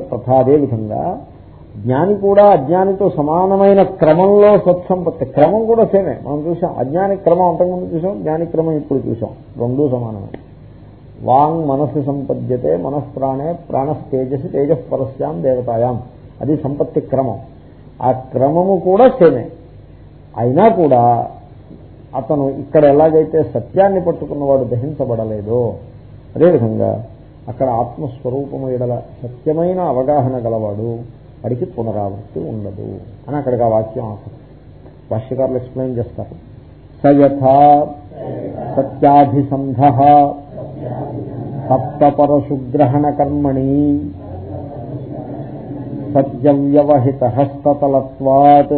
తథా అదే విధంగా జ్ఞాని కూడా అజ్ఞానితో సమానమైన క్రమంలో సత్సంపత్తి క్రమం కూడా సేమే. మనం చూసాం అజ్ఞాని క్రమం అంతకుముందు చూసాం జ్ఞాని క్రమం ఇప్పుడు చూసాం. రెండూ సమానమే. వాంగ్ మనస్సు సంపద్యతే మనస్ప్రాణే ప్రాణ తేజస్ పరస్యాం దేవతాయాం. అది సంపత్తి క్రమం. ఆ క్రమము కూడా సేమే. అయినా కూడా అతను ఇక్కడ ఎలాగైతే సత్యాన్ని పట్టుకున్నవాడు దహించబడలేదో అదేవిధంగా అక్కడ ఆత్మస్వరూపము ఎడల సత్యమైన అవగాహన గలవాడు వాడికి పునరావృత్తి ఉండదు అని అక్కడికి ఆ వాక్యం ఆసక్తి భాష్యకారులు ఎక్స్ప్లెయిన్ చేస్తారు. సయథా సత్యాభిసంధ సప్తపరశుగ్రహణ కర్మణి సత్యవ్యవహిత హస్తతలత్వాత్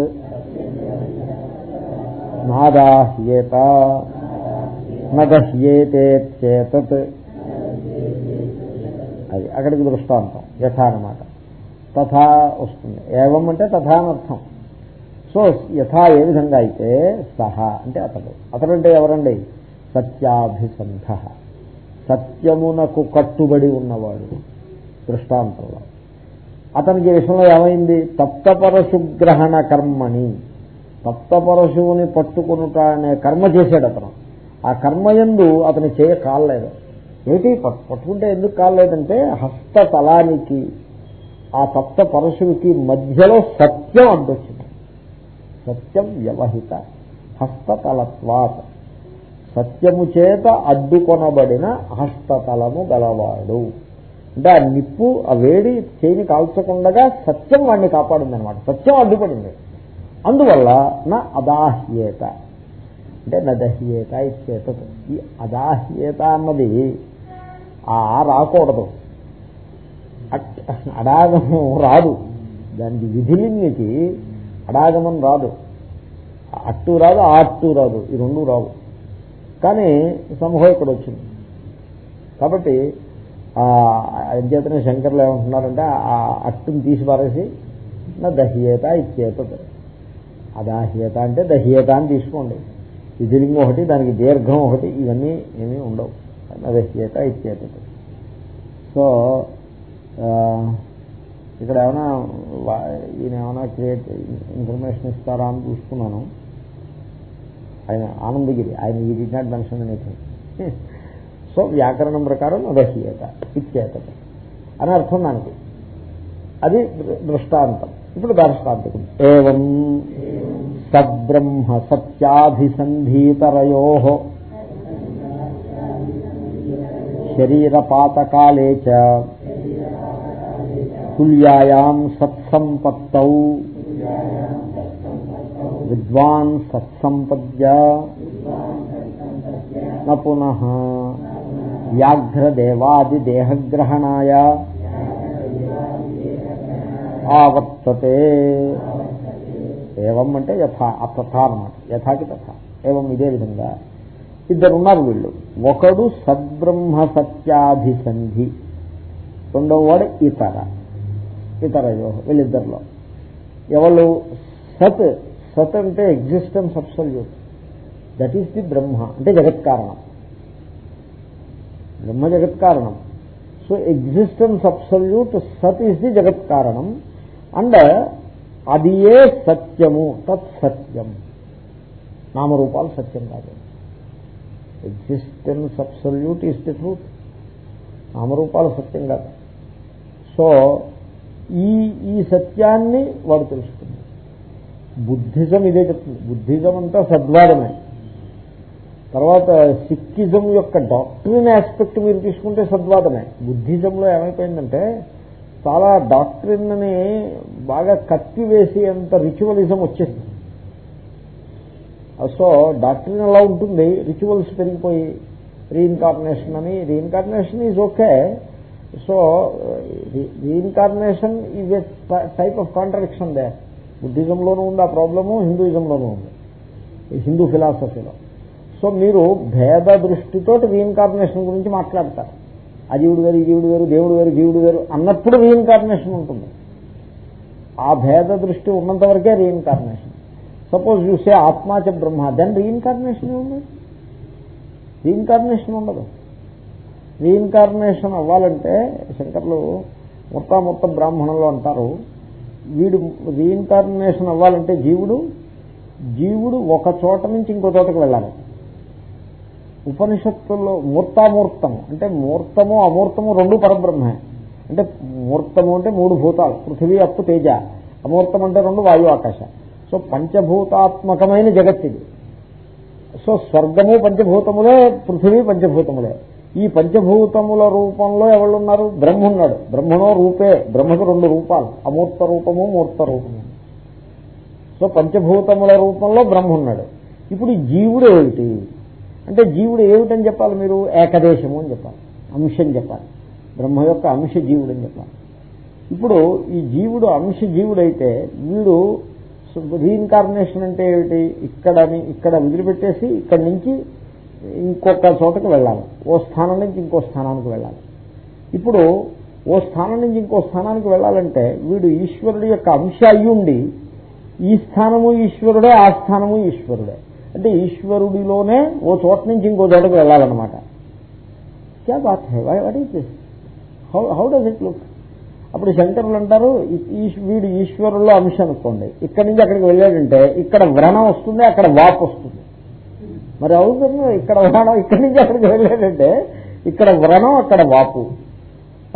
నాదాహ్యేత నగహ్యేతేత్ అది అక్కడికి దృష్టాంతం యథ అనమాట తథా వస్తుంది. ఏవం అంటే తథా అనర్థం సో యథా ఏ విధంగా అయితే సహ అంటే అతడు. అతడు అంటే ఎవరండి? సత్యాభిసంధ. సత్యమునకు కట్టుబడి ఉన్నవాడు. దృష్టాంతంలో. అతనికి విషయంలో ఏమైంది? తప్తపరశుగ్రహణ కర్మని. తప్తపరశువుని పట్టుకునుట అనే కర్మ చేశాడు అతను. ఆ కర్మయందు అతని చేయ కాలేదు ఏమిటి? పట్టుకుంటే ఎందుకు కాలేదంటే హస్తతలానికి ఆ సప్త పరశువుకి మధ్యలో సత్యం అడ్డొచ్చింది. సత్యం వ్యవహిత హస్తతలత్వాత్ సత్యము చేత అడ్డుకొనబడిన హస్తతలము గలవాడు. అంటే ఆ నిప్పు ఆ వేడి చేయిని కాల్చకుండా సత్యం వాడిని కాపాడింది అనమాట సత్యం అడ్డుపడింది. అందువల్ల నా అదాహ్యేత. అంటే నదహ్యేత ఇచ్చేత ఈ అదాహ్యేత అన్నది ఆ రాకూడదు. అడాగమం రాదు. దానికి విధిలింగికి అడాగమం రాదు. అట్టు రాదు ఆ అట్టు రాదు. ఈ రెండు రావు. కానీ సమూహం ఇక్కడ వచ్చింది. కాబట్టి అధ్యతనే శంకర్లు ఏమంటున్నారంటే ఆ అట్టుని తీసి పారేసి నా దహ్యేత ఇచ్చేత అదాహ్యత అంటే దహ్యేత అని తీసుకోండి. విధిలింగం ఒకటి దానికి దీర్ఘం ఒకటి ఇవన్నీ ఏమీ ఉండవు. దహ్యేత ఇచ్చేత సో ఇక్కడ ఏమైనా ఈయన ఏమైనా క్రియేట్ ఇన్ఫర్మేషన్ ఇస్తారా అని చూసుకున్నాను ఆయన ఆనందగిరి ఆయన ఈ did not mention anything so వ్యాకరణం ప్రకారం అదహ్యేత ఇచ్చేత అని అర్థం దానికి. అది దృష్టాంతం. ఇప్పుడు దృష్టాంతకం ఏం సబ్రహ్మ సత్యాధిసంధీతరయో శరీరపాతకాలే చ. తుల్యాయాం సత్సంపత్తౌ. విద్వాన్ సత్సంపద్య. పునః. వ్యాఘ్రదేవాదిదేహగ్రహణాయ. ఆవర్తతే. ఏవం అంటే యథా అతథా అనమాట యథాకి తథా. ఏవం ఇదే విధంగా. ఇద్దరున్నారు వీళ్ళు. ఒకడు సద్బ్రహ్మ సత్యాధిసంధి రెండవ వాడు ఇతర. ఇతరయో వీళ్ళిద్దరిలో. ఎవరు సత్ సత్ అంటే existence absolute that is the Brahma అంటే జగత్ కారణం బ్రహ్మ జగత్ కారణం so existence absolute sat is the జగత్ కారణం అండ్ అది ఏ సత్యము తత్ సత్యం. నామరూపాలు సత్యం కాదు. Existence absolute is the truth నామరూపాలు సత్యం కాదు. సో ఈ ఈ సత్యాన్ని వాడు తెలుసుకుంది బుద్ధిజం ఇదే చెప్తుంది. బుద్ధిజం అంతా సద్వాదమే. తర్వాత సిక్కిజం యొక్క డాక్టరీన్ ఆస్పెక్ట్ మీరు తీసుకుంటే సద్వాదమే. బుద్ధిజంలో ఏమైపోయిందంటే చాలా డాక్టరీన్ని బాగా కత్తివేసి అంత రిచువలిజం వచ్చేసింది. సో డాక్టరీన్ అలా ఉంటుంది రిచువల్స్ పెరిగిపోయి రీఇన్కార్నేషన్ అని reincarnation is okay so reincarnation is a type of contradiction they బుద్ధిజంలోనూ ఉంది ఆ ప్రాబ్లము హిందూయిజంలోనూ ఉంది హిందూ ఫిలాసఫీలో. సో మీరు భేద దృష్టితో రీఇన్కార్నేషన్ గురించి మాట్లాడతారు. ఆ జీవుడు వేరు జీవుడు వేరు దేవుడు వేరు జీవుడు వేరు అన్నప్పుడు రీఇన్కార్నేషన్ ఉంటుంది. ఆ భేద దృష్టి ఉన్నంత వరకే రీఇన్కార్నేషన్ సపోజ్ చూసే ఆత్మాచ బ్రహ్మ దెన్ రీఇన్కార్నేషన్ ఉంది రీఇన్కార్నేషన్ ఉండదు. రీఇన్కార్నేషన్ అవ్వాలంటే శంకర్లు మూర్తామూర్త బ్రాహ్మణంలో అంటారు వీడు రీఇన్కార్నేషన్ అవ్వాలంటే జీవుడు జీవుడు ఒక చోట నుంచి ఇంకో చోటకు వెళ్ళాలి. ఉపనిషత్తుల్లో మూర్తామూర్తము అంటే మూర్తము అమూర్తము రెండు పరబ్రహ్మే. అంటే మూర్తము అంటే మూడు భూతాలు పృథివీ అప్పు తేజ అమూర్తం అంటే రెండు వాయు ఆకాశం. సో పంచభూతాత్మకమైన జగత్తిది. సో స్వర్గము పంచభూతములే పృథివీ పంచభూతములే. ఈ పంచభూతముల రూపంలో ఎవరున్నారు బ్రహ్మ ఉన్నాడు బ్రహ్మణో రూపే. బ్రహ్మకు రెండు రూపాలు. అమూర్త రూపము మూర్త రూపము. సో పంచభూతముల రూపంలో బ్రహ్మ ఉన్నాడు ఇప్పుడు జీవుడు ఏమిటి? అంటే జీవుడు ఏమిటని చెప్పాలి మీరు? ఏకదేశము అని చెప్పాలి. అంశం చెప్పాలి. బ్రహ్మ యొక్క అంశ జీవుడు అని చెప్పాలి. ఇప్పుడు ఈ జీవుడు అంశ జీవుడైతే వీడు రీఇన్కార్నేషన్ అంటే ఏమిటి? ఇక్కడని ఇక్కడ వదిలిపెట్టేసి ఇక్కడి నుంచి ఇంకొక చోటకు వెళ్ళాలి. ఓ స్థానం నుంచి ఇంకో స్థానానికి వెళ్ళాలి. ఇప్పుడు ఓ స్థానం నుంచి ఇంకో స్థానానికి వెళ్ళాలంటే వీడు ఈశ్వరుడు యొక్క అంశ అయ్యుండి ఈ స్థానము ఈశ్వరుడే ఆ స్థానము ఈశ్వరుడే. అంటే ఈశ్వరుడిలోనే ఓ చోట నుంచి ఇంకో చోటకు వెళ్ళాలన్నమాట. క్యా బాత్ high? What is this how how does it look అప్పుడు శంకరులు అంటారు వీడు ఈశ్వరుల్లో అంశం అనుకోండి. ఇక్కడి నుంచి అక్కడికి వెళ్ళాడంటే ఇక్కడ వ్రణం వస్తుంది అక్కడ వాపు వస్తుంది. మరి అవుతుంది ఇక్కడ వ్రణం ఇక్కడి నుంచి అక్కడికి వెళ్ళాడంటే ఇక్కడ వ్రణం అక్కడ వాపు.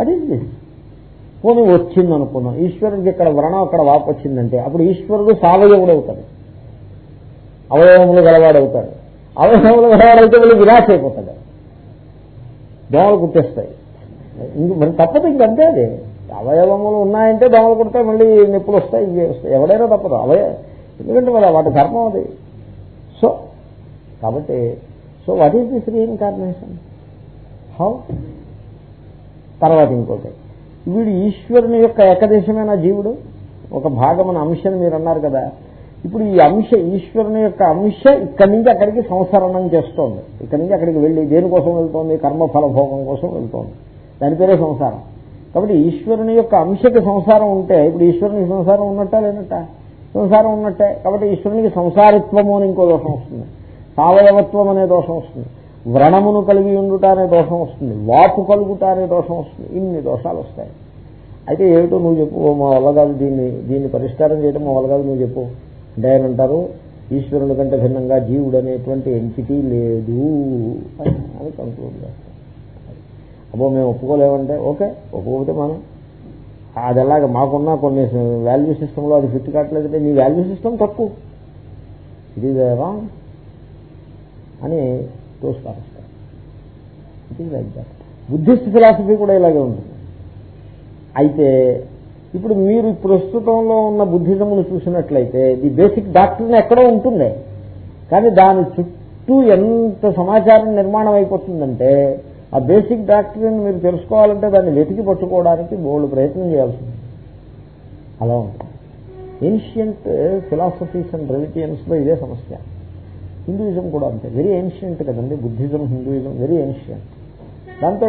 అది పోనీ వచ్చింది అనుకున్నాం ఈశ్వరుడికి ఇక్కడ వ్రణం అక్కడ వాపు వచ్చిందంటే అప్పుడు ఈశ్వరుడు సావయవుడు అవుతాడు. అవయవములు గలవాడవుతాడు. అవయవములు గలవాడైతే వీళ్ళు విరాశ అయిపోతాడు దోమలు కుట్టేస్తాయి ఇంక మరి తప్పదు ఇంకంతే అది. అవయవములు ఉన్నాయంటే దోమలు కొడితే మళ్ళీ నిప్పులు వస్తాయి ఇవి వస్తాయి. ఎవడైనా తప్పదు. అవయ ఎందుకంటే మరి వాటి ధర్మం అది. సో కాబట్టి so what is this reincarnation how తర్వాత ఇంకోటి. వీడు ఈశ్వరుని యొక్క ఏకదేశమైన జీవుడు. ఒక భాగమైన అంశని మీరు అన్నారు కదా. ఇప్పుడు ఈ అంశ ఈశ్వరుని యొక్క అంశ ఇక్కడి నుంచి అక్కడికి సంసరణం చేస్తోంది. ఇక్కడి నుంచి అక్కడికి వెళ్ళి దేనికోసం వెళ్తోంది? కర్మఫల భోగం కోసం వెళ్తోంది. దాని పేరే సంసారం. కాబట్టి ఈశ్వరుని యొక్క అంశకి సంసారం ఉంటే ఇప్పుడు ఈశ్వరునికి సంసారం ఉన్నట్టా లేనట్ట? సంసారం ఉన్నట్టే. కాబట్టి ఈశ్వరునికి సంసారిత్వము అని ఇంకో దోషం వస్తుంది. సావయవత్వం అనే దోషం వస్తుంది. వ్రణమును కలిగి ఉండుట అనే దోషం వస్తుంది. వాపు కలుగుట అనే దోషం వస్తుంది. ఇన్ని దోషాలు వస్తాయి. అయితే ఏమిటో నువ్వు చెప్పు. మా వల్లగాదు దీన్ని దీన్ని పరిష్కారం చేయడం మా వల్లగాదు నువ్వు చెప్పు. అంటే ఆయన అంటారు ఈశ్వరుని కంటే భిన్నంగా జీవుడు అనేటువంటి ఎంటిటీ లేదు అని కంక్లూడ్ చేస్తారు అబ్బో మేము ఒప్పుకోలేమంటే ఓకే ఒప్పుకోకపోతే మనం. అది ఎలాగ మాకున్న కొన్ని వాల్యూ సిస్టంలో అది ఫిట్ కావట్లేదంటే నీ వాల్యూ సిస్టమ్ తక్కువ. ఇది రాంగ్ అని తోసిపారేస్తారు it is like that Buddhist philosophy కూడా ఇలాగే ఉంటుంది. అయితే ఇప్పుడు మీరు ప్రస్తుతంలో ఉన్న బుద్ధిజమును చూసినట్లయితే ది బేసిక్ డాక్టర్ని ఎక్కడో ఉంటుంది కానీ దాని చుట్టూ ఎంత సమాచారం నిర్మాణం అయిపోతుందంటే ఆ బేసిక్ డాక్టరీని మీరు తెలుసుకోవాలంటే దాన్ని వెతికి పట్టుకోవడానికి బోల్డ్ ప్రయత్నం చేయాల్సింది అలా ఉంటుంది. ఏన్షియంట్ ఫిలాసఫీస్ అండ్ రిలిజియన్స్లో ఇదే సమస్య. హిందూయిజం కూడా అంతే. వెరీ ఏన్షియంట్ కదండి. బుద్ధిజం హిందూయిజం వెరీ ఏన్షియంట్ దాంతో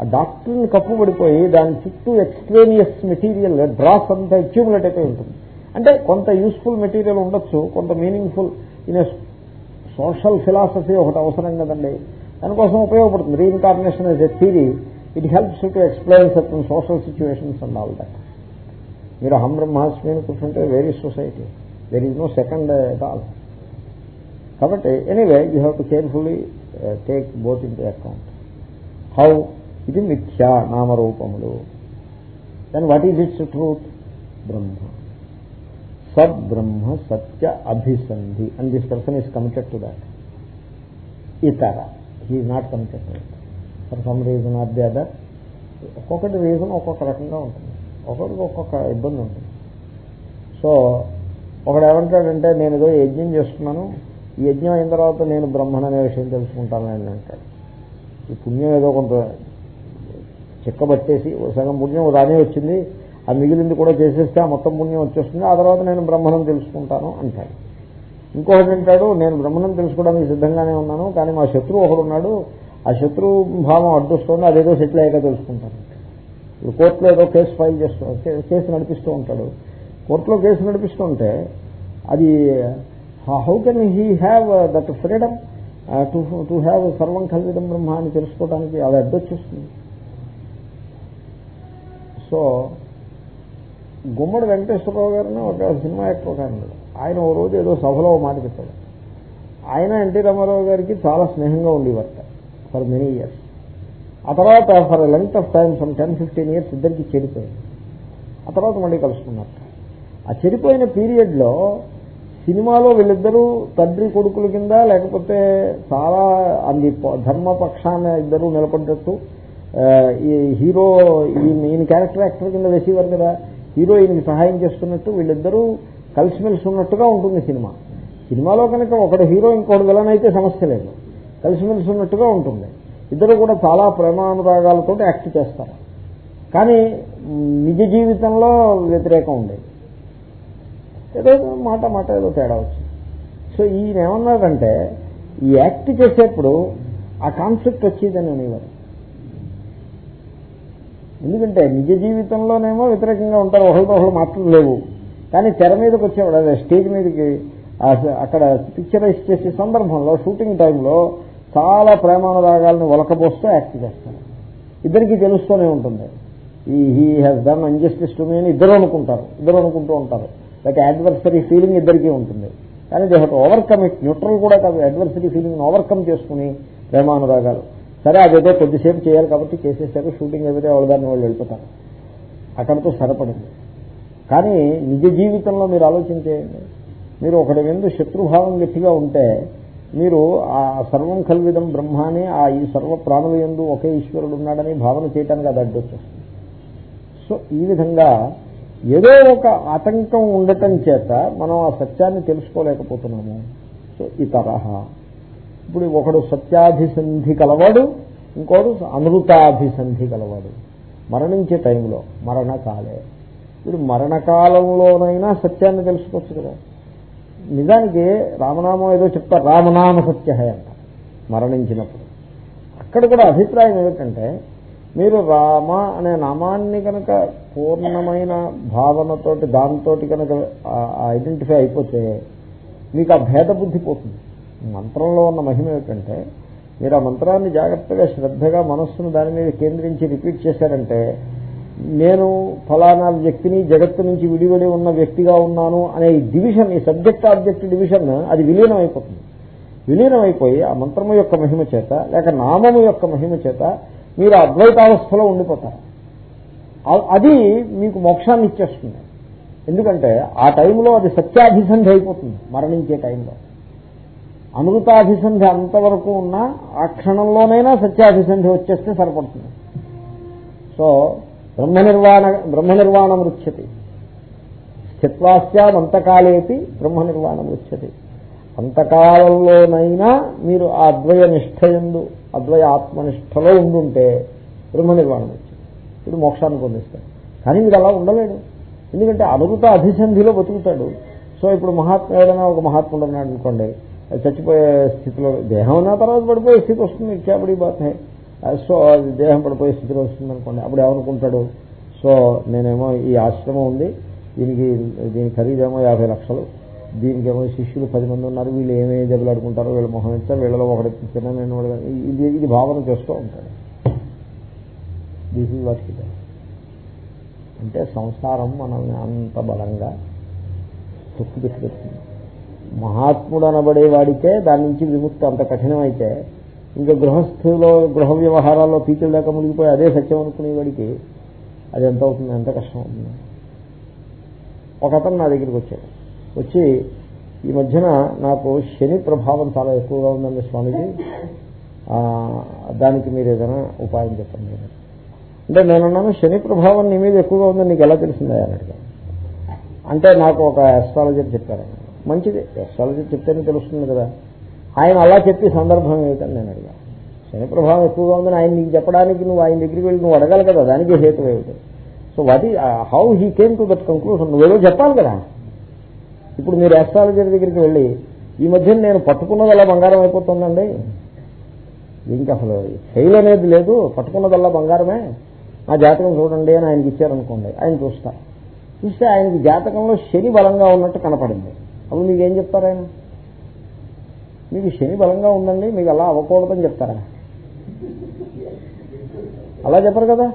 ఆ డాక్టర్ని కప్పుబడిపోయి దాని చుట్టూ ఎక్స్ట్రేనియస్ మెటీరియల్ డ్రాస్ అంతా అక్యూములేట్ అయిపోయి ఉంటుంది. అంటే కొంత యూస్ఫుల్ మెటీరియల్ ఉండొచ్చు కొంత మీనింగ్ఫుల్ ఇన్ సోషల్ ఫిలాసఫీ ఒకటి అవసరం కదండి. దానికోసం ఉపయోగపడుతుంది. Reincarnation as a theory it helps to explain certain social situations and all that మీరు అహం బ్రహ్మాస్మి అని కూర్చుంటే very society where is no second at all కాబట్టి anyway you have to carefully take both into account how ఇది మిథ్యా నామరూపములు. Then what is its truth బ్రహ్మ. సద్బ్రహ్మ సత్య అభిసంధి. And this person is committed to that ఇతర. He's not committed for some reason or the other ఒక్కొక్కటి reason ఒక్కొక్క రకంగా ఉంటుంది. ఒక్కొక్కరికి ఒక్కొక్క ఇబ్బంది ఉంటుంది. సో ఒకడు ఏమంటాడంటే నేను ఏదో యజ్ఞం చేస్తున్నాను. ఈ యజ్ఞం అయిన తర్వాత నేను బ్రహ్మణ అనే విషయం తెలుసుకుంటానని అంటాడు. ఈ పుణ్యం ఏదో కొంత చిక్కబట్టేసి సగం పుణ్యం రానే వచ్చింది ఆ మిగిలింది కూడా చేసేస్తే ఆ మొత్తం పుణ్యం వచ్చేస్తుంది ఆ తర్వాత నేను బ్రహ్మణం తెలుసుకుంటాను అంటాడు. ఇంకొకటి అంటాడు నేను బ్రహ్మణం తెలుసుకోవడానికి సిద్ధంగానే ఉన్నాను కానీ మా శత్రువు ఒకడు ఉన్నాడు ఆ శత్రు భావం అడ్డొస్తుంది అదేదో సెటిల్ అయ్యాక తెలుసుకుంటాను. ఇప్పుడు కోర్టులో ఏదో కేసు ఫైల్ చేస్తూ కేసు నడిపిస్తూ ఉంటాడు. కోర్టులో కేసు నడిపిస్తుంటే అది how can he have that freedom to to have సర్వం కల్విదం బ్రహ్మ అని తెలుసుకోవడానికి అది అడ్డొచ్చేస్తుంది. సో గుమ్మడి వెంకటేశ్వరరావు గారిని ఒక సినిమా యాక్టర్ ఒక ఆయన ఓ రోజు ఏదో సభలో మాట చెప్పాడు. ఆయన ఎన్టీ రామారావు గారికి చాలా స్నేహంగా ఉండేవారు ఫర్ మెనీ ఇయర్స్ ఆ తర్వాత for length of time some ten fifteen years ఇద్దరికి చెడిపోయింది ఆ తర్వాత మళ్ళీ కలుసుకున్నారు ఆ చెడిపోయిన పీరియడ్లో సినిమాలో వీళ్ళిద్దరూ తండ్రి కొడుకుల కింద లేకపోతే చాలా అంది ధర్మపక్షాన ఇద్దరు నిలబడ్డట్టు ఈ హీరో ఈయన ఈయన క్యారెక్టర్ యాక్టర్ కింద వేసేవారు కదా హీరో ఈయనకి సహాయం చేస్తున్నట్టు వీళ్ళిద్దరూ కలిసిమెలిసి ఉన్నట్టుగా ఉంటుంది సినిమా. సినిమాలో కనుక ఒకటి హీరో ఇంకోటి విలన్ అయితే సమస్య లేదు. కలిసిమెలిసి ఉన్నట్టుగా ఉంటుంది. ఇద్దరు కూడా చాలా ప్రేమానురాగాలతో యాక్ట్ చేస్తారు. కానీ నిజ జీవితంలో వ్యతిరేకం ఉండేది. ఏదో మాట మాట ఏదో తేడా వచ్చింది. సో ఈయన ఏమన్నారంటే ఈ యాక్ట్ చేసేప్పుడు ఆ కాన్సెప్ట్ వచ్చేదని అనేవారు. ఎందుకంటే నిజ జీవితంలోనేమో వ్యతిరేకంగా ఉంటారు ఒకరితో ఒకరు మాటలు లేవు కానీ తెర మీదకి వచ్చేవాడు అదే స్టేజ్ మీదకి అక్కడ పిక్చరైజ్ చేసే సందర్భంలో షూటింగ్ టైంలో చాలా ప్రేమానురాగాలను ఒలకపోస్తూ యాక్ట్ చేస్తారు ఇద్దరికి తెలుస్తూనే ఉంటుంది. ఈ he has done injustice to me అని ఇద్దరు అనుకుంటారు. ఇద్దరు అనుకుంటూ ఉంటారు. లైక్ అడ్వర్సరీ ఫీలింగ్ ఇద్దరికీ ఉంటుంది. కానీ they had overcome it neutral కూడా కాదు. అడ్వర్సరీ ఫీలింగ్ ఓవర్కమ్ చేసుకుని ప్రేమానురాగాలు. సరే అదేదో కొద్దిసేపు చేయాలి కాబట్టి చేసేసారు. షూటింగ్ ఎదురే వాళ్ళ దాన్ని వాళ్ళు వెళ్ళిపోతారు. అక్కడితో సరిపడింది. కానీ నిజ జీవితంలో మీరు ఆలోచించేయండి మీరు ఒకటి ఎందు శత్రుభావం గట్టిగా ఉంటే మీరు ఆ సర్వం కల్విదం బ్రహ్మాని ఆ ఈ సర్వ ప్రాణుల ఎందు ఒకే ఈశ్వరుడు ఉన్నాడని భావన చేయటానికి అది అడ్డొచ్చేస్తుంది సో ఈ విధంగా ఏదో ఒక ఆటంకం ఉండటం చేత మనం ఆ సత్యాన్ని తెలుసుకోలేకపోతున్నాము. సో ఈ తరహా ఇప్పుడు ఒకడు సత్యాభిసంధి కలవాడు ఇంకోడు అనృతాభిసంధి కలవాడు. మరణించే టైంలో మరణకాలే. వీడు మరణకాలంలోనైనా సత్యాన్ని తెలుసుకోవచ్చు కదా. నిజానికి రామనామం ఏదో చెప్తారు రామనామ సత్య అంట మరణించినప్పుడు. అక్కడ కూడా అభిప్రాయం ఏమిటంటే మీరు రామ అనే నామాన్ని కనుక పూర్ణమైన భావనతోటి దాంతో కనుక ఐడెంటిఫై అయిపోతే మీకు ఆ భేద బుద్ధి పోతుంది. మంత్రంలో ఉన్న మహిమ ఏమిటంటే మీరు ఆ మంత్రాన్ని జాగ్రత్తగా శ్రద్ధగా మనస్సును దాని మీద కేంద్రించి రిపీట్ చేశారంటే నేను ఫలానా వ్యక్తిని జగత్తు నుంచి విడివడి ఉన్న వ్యక్తిగా ఉన్నాను అనే డివిజన్ ఈ సబ్జెక్ట్ ఆబ్జెక్ట్ డివిజన్ అది విలీనం అయిపోతుంది విలీనం అయిపోయి ఆ మంత్రము యొక్క మహిమ చేత లేక నామము యొక్క మహిమ చేత మీరు అద్వైతావస్థలో ఉండిపోతారు. అది మీకు మోక్షాన్ని ఇచ్చేస్తుంది. ఎందుకంటే ఆ టైంలో అది సత్యాభిసంధి అయిపోతుంది మరణించే టైంలో. అనృతాభిసంధి అంతవరకు ఉన్నా ఆ క్షణంలోనైనా సత్యాభిసంధి వచ్చేస్తే సరిపడుతుంది. సో బ్రహ్మ నిర్వాణ బ్రహ్మ నిర్వాణం రుచ్యతి స్థిత్వాస్యామంతకాలేపి బ్రహ్మ నిర్వాణం రుచ్యతి అంతకాలంలోనైనా మీరు ఆ అద్వయ నిష్ఠయందు అద్వయ ఆత్మనిష్టలో ఉండుంటే బ్రహ్మ నిర్వాణం వచ్చింది ఇప్పుడు మోక్షాన్ని పొందిస్తాడు. కానీ మీరు అలా ఉండలేడు. ఎందుకంటే అనుగుత అధిసంధిలో బతుకుతాడు. సో ఇప్పుడు మహాత్మ ఏదైనా ఒక మహాత్ముడు ఉన్నాడు అనుకోండి చచ్చిపోయే స్థితిలో దేహం ఉన్న తర్వాత పడిపోయే స్థితి వస్తుంది. ఇచ్చాబడి బాత్ Uh, సో అది దేహం పడిపోయే స్థితిలో వస్తుంది అనుకోండి అప్పుడు ఏమనుకుంటాడు? సో నేనేమో ఈ ఆశ్రమం ఉంది. దీనికి దీని ఖరీదేమో యాభై లక్షలు. దీనికేమో శిష్యులు పది మంది ఉన్నారు. వీళ్ళు ఏమేమి దెబ్బలాడుకుంటారో వీళ్ళు మొహం ఇస్తారు వీళ్ళలో ఒకటి చిన్న నేను ఇది ఇది భావన చేస్తూ ఉంటాడు. దిస్ ఈజ్ వాట్ అంటే సంసారం మనల్ని అంత బలంగా తొక్కి పెట్టుకెళ్తుంది మహాత్ముడు అనబడే వాడికే దాని నుంచి విముక్తి అంత కఠినమైతే ఇంకా గృహస్థులో గృహ వ్యవహారాల్లో పీకిల దాకా మునిగిపోయి అదే సత్యం అనుకునే వాడికి అది ఎంత అవుతుంది? ఎంత కష్టం అవుతుంది? ఒక అతను నా దగ్గరికి వచ్చాడు. వచ్చి ఈ మధ్యన నాకు శని ప్రభావం చాలా ఎక్కువగా ఉందండి స్వామిజీ. దానికి మీరు ఏదైనా ఉపాయం చెప్పండి. అంటే నేనున్నాను శని ప్రభావం నీ మీద ఎక్కువగా ఉందని నీకు ఎలా తెలిసిందా? అని అడిగాను అంటే నాకు ఒక ఎస్ట్రాలజర్ చెప్పారు మంచిది. ఎస్ట్రాలజర్ చెప్తేనే తెలుస్తుంది కదా. ఆయన అలా చెప్పి సందర్భం ఏమిటని నేను అడిగాను. శని ప్రభావం ఎక్కువగా ఉందని ఆయన నీకు చెప్పడానికి నువ్వు ఆయన దగ్గరికి వెళ్ళి నువ్వు అడగాలి కదా దానికి హేతు ఏమిటి? సో వాట్ ఈ how he came to that conclusion నువ్వేదో చెప్పాలి కదా. ఇప్పుడు మీరు ఎస్ట్రాలజర్ దగ్గరికి వెళ్ళి ఈ మధ్య నేను పట్టుకున్నదల్లా బంగారం అయిపోతుందండి? ఇంకా అసలు ఫెయిల్ అనేది లేదు పట్టుకున్నదల్లా బంగారమే. నా జాతకం చూడండి అని ఆయనకి ఇచ్చారనుకోండి ఆయన చూస్తా చూస్తే ఆయనకి జాతకంలో శని బలంగా ఉన్నట్టు కనపడింది. అప్పుడు మీకేం చెప్తారు ఆయన? మీకు శని బలంగా ఉందండి మీకు అలా అవ్వకూడదని చెప్తారా? అలా చెప్పరు కదా?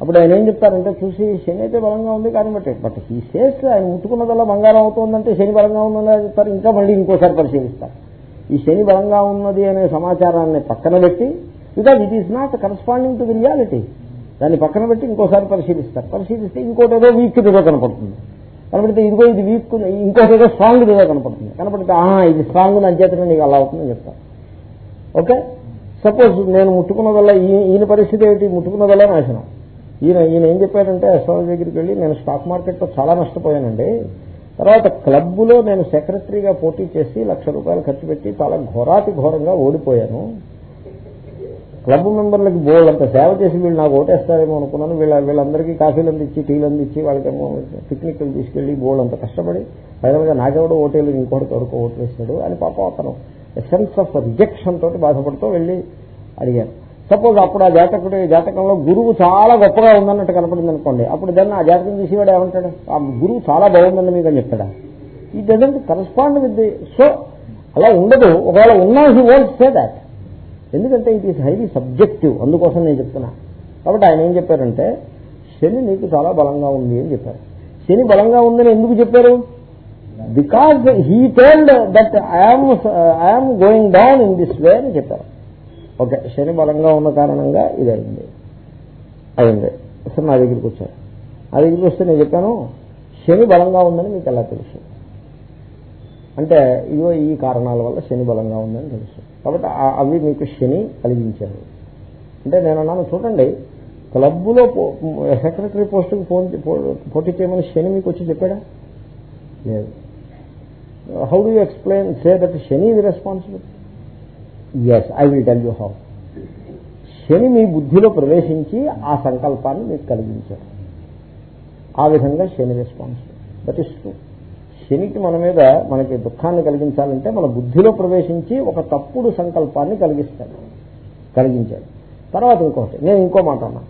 అప్పుడు ఆయన ఏం చెప్తారంటే చూసి శని అయితే బలంగా ఉంది కానీ బట్ బట్ హీ సేస్ ఆయన ముట్టుకున్నదల్లా బంగారం అవుతుందంటే శని బలంగా ఉందని చెప్తారు ఇంకా మళ్ళీ ఇంకోసారి పరిశీలిస్తారు. ఈ శని బలంగా ఉన్నది అనే సమాచారాన్ని పక్కన పెట్టి because it is not corresponding to the reality దాన్ని పక్కన పెట్టి ఇంకోసారి పరిశీలిస్తారు. పరిశీలిస్తే ఇంకోటి ఏదో వీక్ ఏదో కనపడుతుంది. కనపడితే ఇదిగో ఇది వీక్ ఇంకోటి ఏదో స్ట్రాంగ్ ఏదో కనపడుతుంది. కనపడితే ఆహా ఇది స్ట్రాంగ్ అంచేతనే నీకు అలా అవుతుందని చెప్తాను ఓకే? సపోజ్ నేను ముట్టుకున్నదల్లా ఈయన పరిస్థితి ఏమిటి? ముట్టుకున్నదల్లా నాశనం. ఈయన ఈయన ఏం చెప్పాడంటే అస్ట్రాలజీ దగ్గరికి వెళ్ళి నేను స్టాక్ మార్కెట్లో చాలా నష్టపోయానండి. తర్వాత క్లబ్లో నేను సెక్రటరీగా పోటీ చేసి లక్ష రూపాయలు ఖర్చు పెట్టి చాలా ఘోరాతి ఘోరంగా ఓడిపోయాను. క్లబ్ మెంబర్లకి బోల్డ్ అంత సేవ చేసి వీళ్ళు నాకు ఓటేస్తారేమో అనుకున్నాను. వీళ్ళ వీళ్ళందరికీ కాఫీలు అందించి టీలు అందించి వాళ్ళకేమో పిక్నిక్లు తీసుకెళ్ళి బోల్డ్ అంత కష్టపడి ఫైనల్గా నాకెవడో ఓటేలు ఇంకోటి కొడుకు ఓటు అని పాపం అతను సెన్స్ ఆఫ్ రిజెక్షన్ తోటి బాధపడుతూ వెళ్ళి అడిగాను సపోజ్ అప్పుడు ఆ జాతకుడు జాతకంలో గురువు చాలా గొప్పగా ఉందన్నట్టు కనపడింది అనుకోండి అప్పుడు దాన్ని ఆ జాతకం తీసేవాడు ఏమంటాడు? ఆ గురువు చాలా బాగుందని మీకు అని చెప్తాడా ఈ doesn't correspond with the so అలా ఉండదు. ఒకవేళ ఉన్నా హీ వోంట్ సే దాట్ ఎందుకంటే ఇట్ ఈస్ హైలీ సబ్జెక్టివ్ అందుకోసం నేను చెప్తున్నా. కాబట్టి ఆయన ఏం చెప్పారంటే శని నీకు చాలా బలంగా ఉంది అని చెప్పారు. శని బలంగా ఉందని ఎందుకు చెప్పారు? Because he told that I'm I'm going down in this way అని చెప్పారు. ఓకే శని బలంగా ఉన్న కారణంగా ఇది అయింది. అయింది. అసలు నా దగ్గరికి వచ్చారు. నా దగ్గరికి వస్తే నేను చెప్పాను శని బలంగా ఉందని మీకు ఎలా తెలుసు? అంటే ఇదిగో ఈ కారణాల వల్ల శని బలంగా ఉందని తెలుసు. కాబట్టి అవి మీకు శని కలిగించారు. అంటే నేను అన్నాను చూడండి క్లబ్లో సెక్రటరీ పోస్టుకు ఫోన్ పోటీ చేయమని శని మీకు వచ్చి చెప్పాడా? లేదు. How do you explain say that Shani ఇది responsible as I will tell you how Shani మీ బుద్ధిలో ప్రవేశించి ఆ సంకల్పాన్ని మీకు కలిగించారు ఆ విధంగా Shani responsible that is true శనికి మన మీద మనకి దుఃఖాన్ని కలిగించాలంటే మన బుద్ధిలో ప్రవేశించి ఒక తప్పుడు సంకల్పాన్ని కలిగిస్తాడు. కలిగించాడు. తర్వాత ఇంకోటి నేను ఇంకో మాట అన్నా.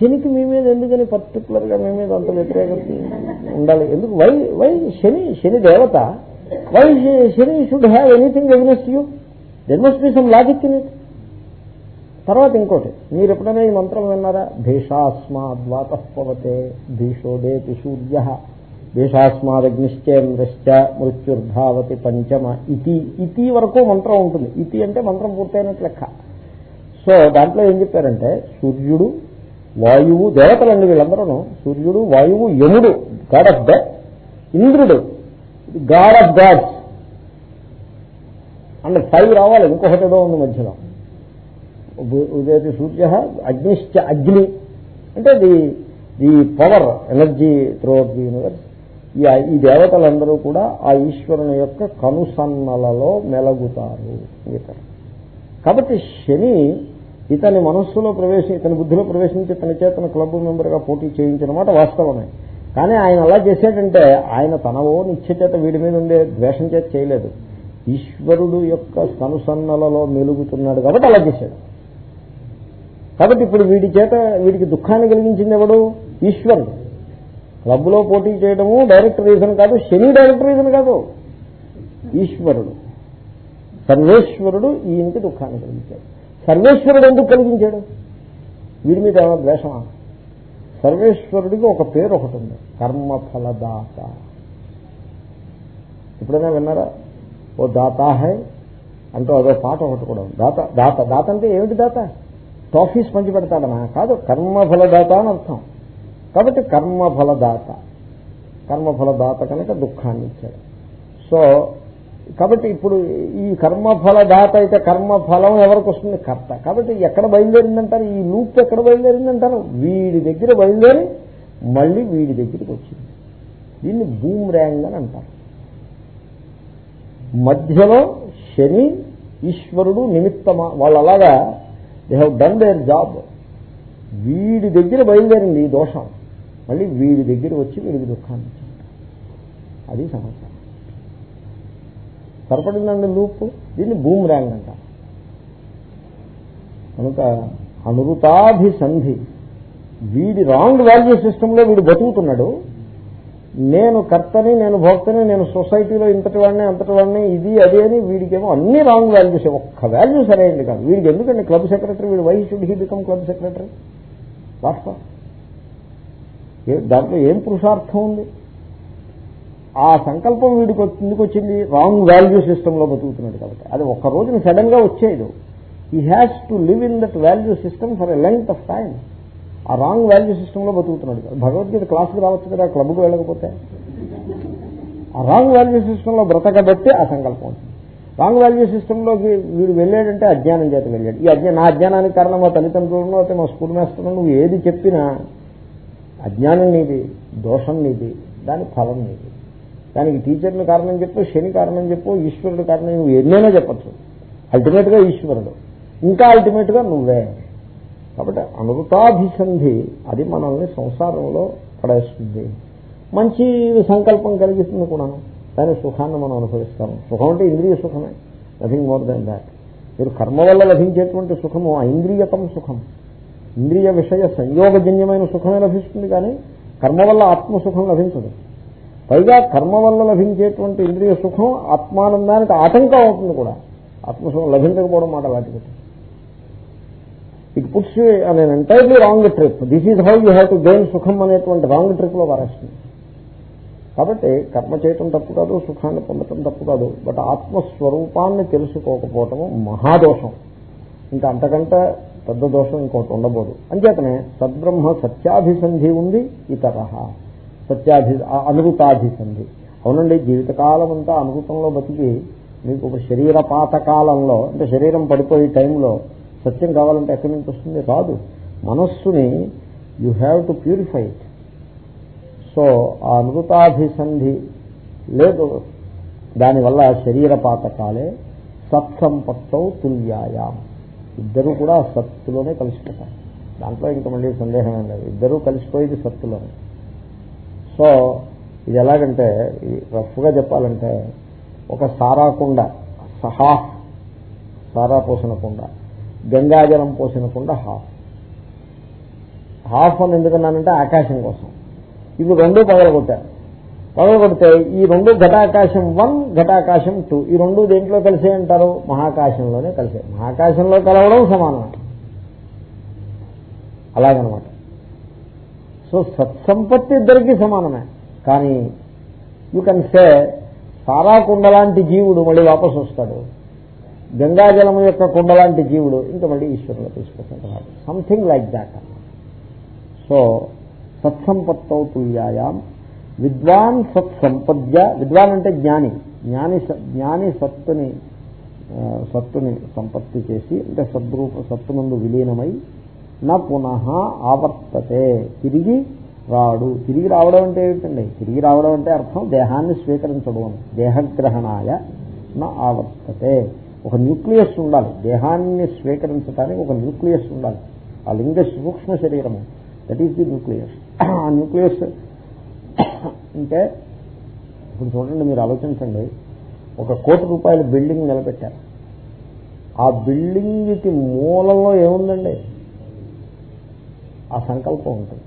శనికి మీ మీద ఎందుకని పర్టికులర్గా మీ మీద అంత వ్యతిరేకత ఉండాలి? ఎందుకు? వై వై శని శని దేవత why Shani should have anything against you there must be some logic in it తర్వాత ఇంకోటి మీరు ఎప్పుడైనా ఈ మంత్రం విన్నారా? భీషాస్మాద్వాత పవతే భీషోదేతి సూర్య. ద్వేషాస్మాదగ్నిశ్చేంద్రశ్చ మృత్యుర్ధావతి పంచమ ఇతి. ఇతి వరకు మంత్రం ఉంటుంది. ఇతి అంటే మంత్రం పూర్తయినట్టు లెక్క. సో దాంట్లో ఏం చెప్పారంటే సూర్యుడు వాయువు దేవతలండి వీళ్ళందరూ సూర్యుడు వాయువు యముడు గాడ్ ఆఫ్ డెత్ ఇంద్రుడు god of gods. And five రావాలి ఇంకొకటి ఏదో ఉంది మధ్యలో. ఉదయతి సూర్య అగ్నిశ్చ అగ్ని. అంటే the the power energy throughout the universe. ఈ ఈ దేవతలందరూ కూడా ఆ ఈశ్వరుని యొక్క కనుసన్నలలో మెలగుతారు ఇతను కాబట్టి శని ఇతని మనస్సులో ప్రవేశి ఇతని బుద్ధిలో ప్రవేశించి తన చేతన క్లబ్ మెంబర్గా పోటీ చేయించిన వాస్తవమే. కానీ ఆయన అలా చేశాడంటే ఆయన తనవో నిత్య చేత వీడి మీద ఉండే ద్వేషం చేత చేయలేదు. ఈశ్వరుడు యొక్క కనుసన్నలలో మెలుగుతున్నాడు కాబట్టి అలా చేశాడు. కాబట్టి ఇప్పుడు వీడి చేత వీడికి దుఃఖాన్ని కలిగించింది ఎవడు? ఈశ్వరుడు. క్లబ్లో పోటీ చేయడము డైరెక్ట్ రీజన్ కాదు శని డైరెక్ట్ రీజన్ కాదు. ఈశ్వరుడు. సర్వేశ్వరుడు ఈయనకి దుఃఖాన్ని కలిగించాడు. సర్వేశ్వరుడు ఎందుకు కలిగించాడు? వీడి మీద ఏమైనా ద్వేషమా? సర్వేశ్వరుడికి ఒక పేరు ఒకటి ఉంది కర్మఫలదాత. ఎప్పుడైనా విన్నారా? ఓ దాతా హై అంటూ అదో పాట ఒకటి కూడా దాత దాత దాత అంటే ఏమిటి దాత? టాఫీస్ పంచి పెడతాడనా కాదు కర్మఫలదాత అని అర్థం. కాబట్టి కర్మఫలదాత. కర్మఫలదాత కనుక దుఃఖాన్ని ఇచ్చాడు సో కాబట్టి ఇప్పుడు ఈ కర్మఫలదాత అయితే కర్మఫలం ఎవరికి వస్తుంది? కర్త. కాబట్టి ఎక్కడ బయలుదేరిందంటారు? ఈ లూప్ ఎక్కడ బయలుదేరిందంటారు? వీడి దగ్గర బయలుదేరి మళ్ళీ వీడి దగ్గరికి వచ్చింది. దీన్ని బూమ్ ర్యాంగ్ అని అంటారు. మధ్యలో శని ఈశ్వరుడు నిమిత్తమా? వాళ్ళు అలాగా they have done their job వీడి దగ్గర బయలుదేరింది ఈ దోషం. మళ్ళీ వీడి దగ్గర వచ్చి వీడికి దుఃఖాన్ని అది సమస్య. సరిపడిందండి లూప్? దీన్ని బూమ్ ర్యాంగ్ అంట. కనుక అనురుతాభిసంధి. వీడి రాంగ్ వాల్యూ సిస్టంలో వీడు బతుకుతున్నాడు. నేను కర్తని నేను భోక్తని నేను సొసైటీలో ఇంతటి వాడిని అంతటి వాడిని ఇది అది అని వీడికేమో అన్ని రాంగ్ వాల్యూస్ ఒక్క వాల్యూ సరైనది కాదు. వీడికి ఎందుకండి క్లబ్ సెక్రటరీ? వీడు why should he become club secretary? వాస్తవం దాంట్లో ఏం పురుషార్థం ఉంది? ఆ సంకల్పం వీడికి ఎందుకు వచ్చింది? రాంగ్ వాల్యూ సిస్టంలో బతుకుతున్నాడు కాబట్టి. అది ఒక్క రోజున సడన్గా వచ్చేది ఈ has to live in that value system for a length of time ఆ రాంగ్ వాల్యూ సిస్టంలో బతుకుతున్నాడు. భగవద్గీత క్లాసుకి రావచ్చు కదా క్లబ్కు వెళ్ళకపోతే? ఆ రాంగ్ వాల్యూ సిస్టంలో బ్రతకబట్టి ఆ సంకల్పం వచ్చింది. రాంగ్ వాల్యూ సిస్టంలోకి వీడు వెళ్ళాడంటే అజ్ఞానం చేత వెళ్ళాడు. ఈ అజ్ఞా నా అజ్ఞానానికి కారణం మా తల్లిదండ్రులను అయితే మా స్కూల్ మాస్టర్ నువ్వు ఏది చెప్పినా అజ్ఞానం నీది దోషం నీది దాని ఫలం నీది. దానికి టీచర్లు కారణం చెప్పు శని కారణం చెప్పు ఈశ్వరుడు కారణం నువ్వు ఎన్నైనా చెప్పచ్చు. అల్టిమేట్గా ఈశ్వరుడు. ఇంకా అల్టిమేట్గా నువ్వే. కాబట్టి అమృతాభిసంధి అది మనల్ని సంసారంలో పడేస్తుంది. మంచి సంకల్పం కలిగిస్తుంది కూడా దాని సుఖాన్ని మనం అనుభవిస్తాము సుఖం అంటే ఇంద్రియ సుఖమే. నథింగ్ మోర్ దాన్ దాట్ మీరు కర్మ వల్ల లభించేటువంటి సుఖము ఐంద్రియతం సుఖం. ఇంద్రియ విషయ సంయోగజన్యమైన సుఖమే లభిస్తుంది కానీ కర్మ వల్ల ఆత్మసుఖం లభించదు. పైగా కర్మ వల్ల లభించేటువంటి ఇంద్రియ సుఖం ఆత్మానందానికి ఆటంకం అవుతుంది కూడా. ఆత్మసుఖం లభించకపోవడం మాట వాటికి ఇట్ పుట్స్ అనే entirely wrong trip this is how you have to gain సుఖం అనేటువంటి రాంగ్ ట్రిప్లో వారేస్తుంది. కాబట్టి కర్మ చేయటం తప్పు కాదు సుఖాన్ని పొందటం తప్పు కాదు. బట్ ఆత్మస్వరూపాన్ని తెలుసుకోకపోవటము మహాదోషం. ఇంకా అంతకంటే పెద్ద దోషం ఇంకోటి ఉండబోదు. అంచేతనే సద్బ్రహ్మ సత్యాభిసంధి ఉంది ఇతర. సత్యాభి అనుగుతాభిసంధి. అవునండి జీవితకాలం అంతా అనుగుతంలో బతికి మీకు ఒక శరీర పాతకాలంలో అంటే శరీరం పడిపోయే టైంలో సత్యం కావాలంటే ఎక్కడి నుంచి వస్తుంది? రాదు. మనస్సుని you have to purify it. So ఆ అనుగుతాభిసంధి లేదు. దానివల్ల శరీర పాతకాలే సత్సంపత్తౌ తుల్యాయాం. ఇద్దరు కూడా సత్తులోనే కలిసిపోతారు. దాంట్లో ఇంకా మళ్ళీ సందేహం ఏం లేదు. ఇద్దరూ కలిసిపోయేది సత్తులోనే. సో ఇది ఎలాగంటే రఫ్గా చెప్పాలంటే ఒక సారా కుండ హాఫ్ సారా పోసిన కుండ గంగాజలం పోసిన కుండ హాఫ్. హాఫ్ అని ఎందుకన్నానంటే ఆకాశం కోసం. ఇవి రెండు పగలగొట్టారు. పగలగొడితే ఈ రెండు ఘటాకాశం వన్ ఘటాకాశం టూ. ఈ రెండు దేంట్లో కలిసే అంటారు? మహాకాశంలోనే కలిసే. మహాకాశంలో కలవడం సమానం. అలాగనమాట. సో సత్సంపత్తి ఇద్దరికి సమానమే. కానీ యూ కెన్ సే సారా కుండలాంటి జీవుడు మళ్ళీ వాపసు వస్తాడు. గంగాజలం యొక్క కుండలాంటి జీవుడు ఇంకా మళ్ళీ ఈశ్వరులో తీసుకొస్తాడు. సంథింగ్ లైక్ దాట్ సో సత్సంపత్తౌ తుల్యాయాం విద్వాన్ సత్ సంపద్య విద్వాన్ అంటే జ్ఞాని. జ్ఞాని జ్ఞాని సత్తుని సత్తుని సంపత్తి చేసి అంటే సద్రూప సత్తునందు విలీనమై నా పునః ఆవర్తతే. తిరిగి రాడు. తిరిగి రావడం అంటే ఏమిటండి? తిరిగి రావడం అంటే అర్థం దేహాన్ని స్వీకరించడం అని. దేహగ్రహణాయ నా ఆవర్తతే. ఒక న్యూక్లియస్ ఉండాలి. దేహాన్ని స్వీకరించడానికి ఒక న్యూక్లియస్ ఉండాలి. ఆ లింగ సూక్ష్మ శరీరము. దట్ ఈస్ ది న్యూక్లియస్ ఆ న్యూక్లియస్ అంటే ఇప్పుడు చూడండి మీరు ఆలోచించండి. ఒక కోటి రూపాయల బిల్డింగ్ నిలబెట్టారు. ఆ బిల్డింగ్కి మూలంలో ఏముందండి? ఆ సంకల్పం ఉంటుంది.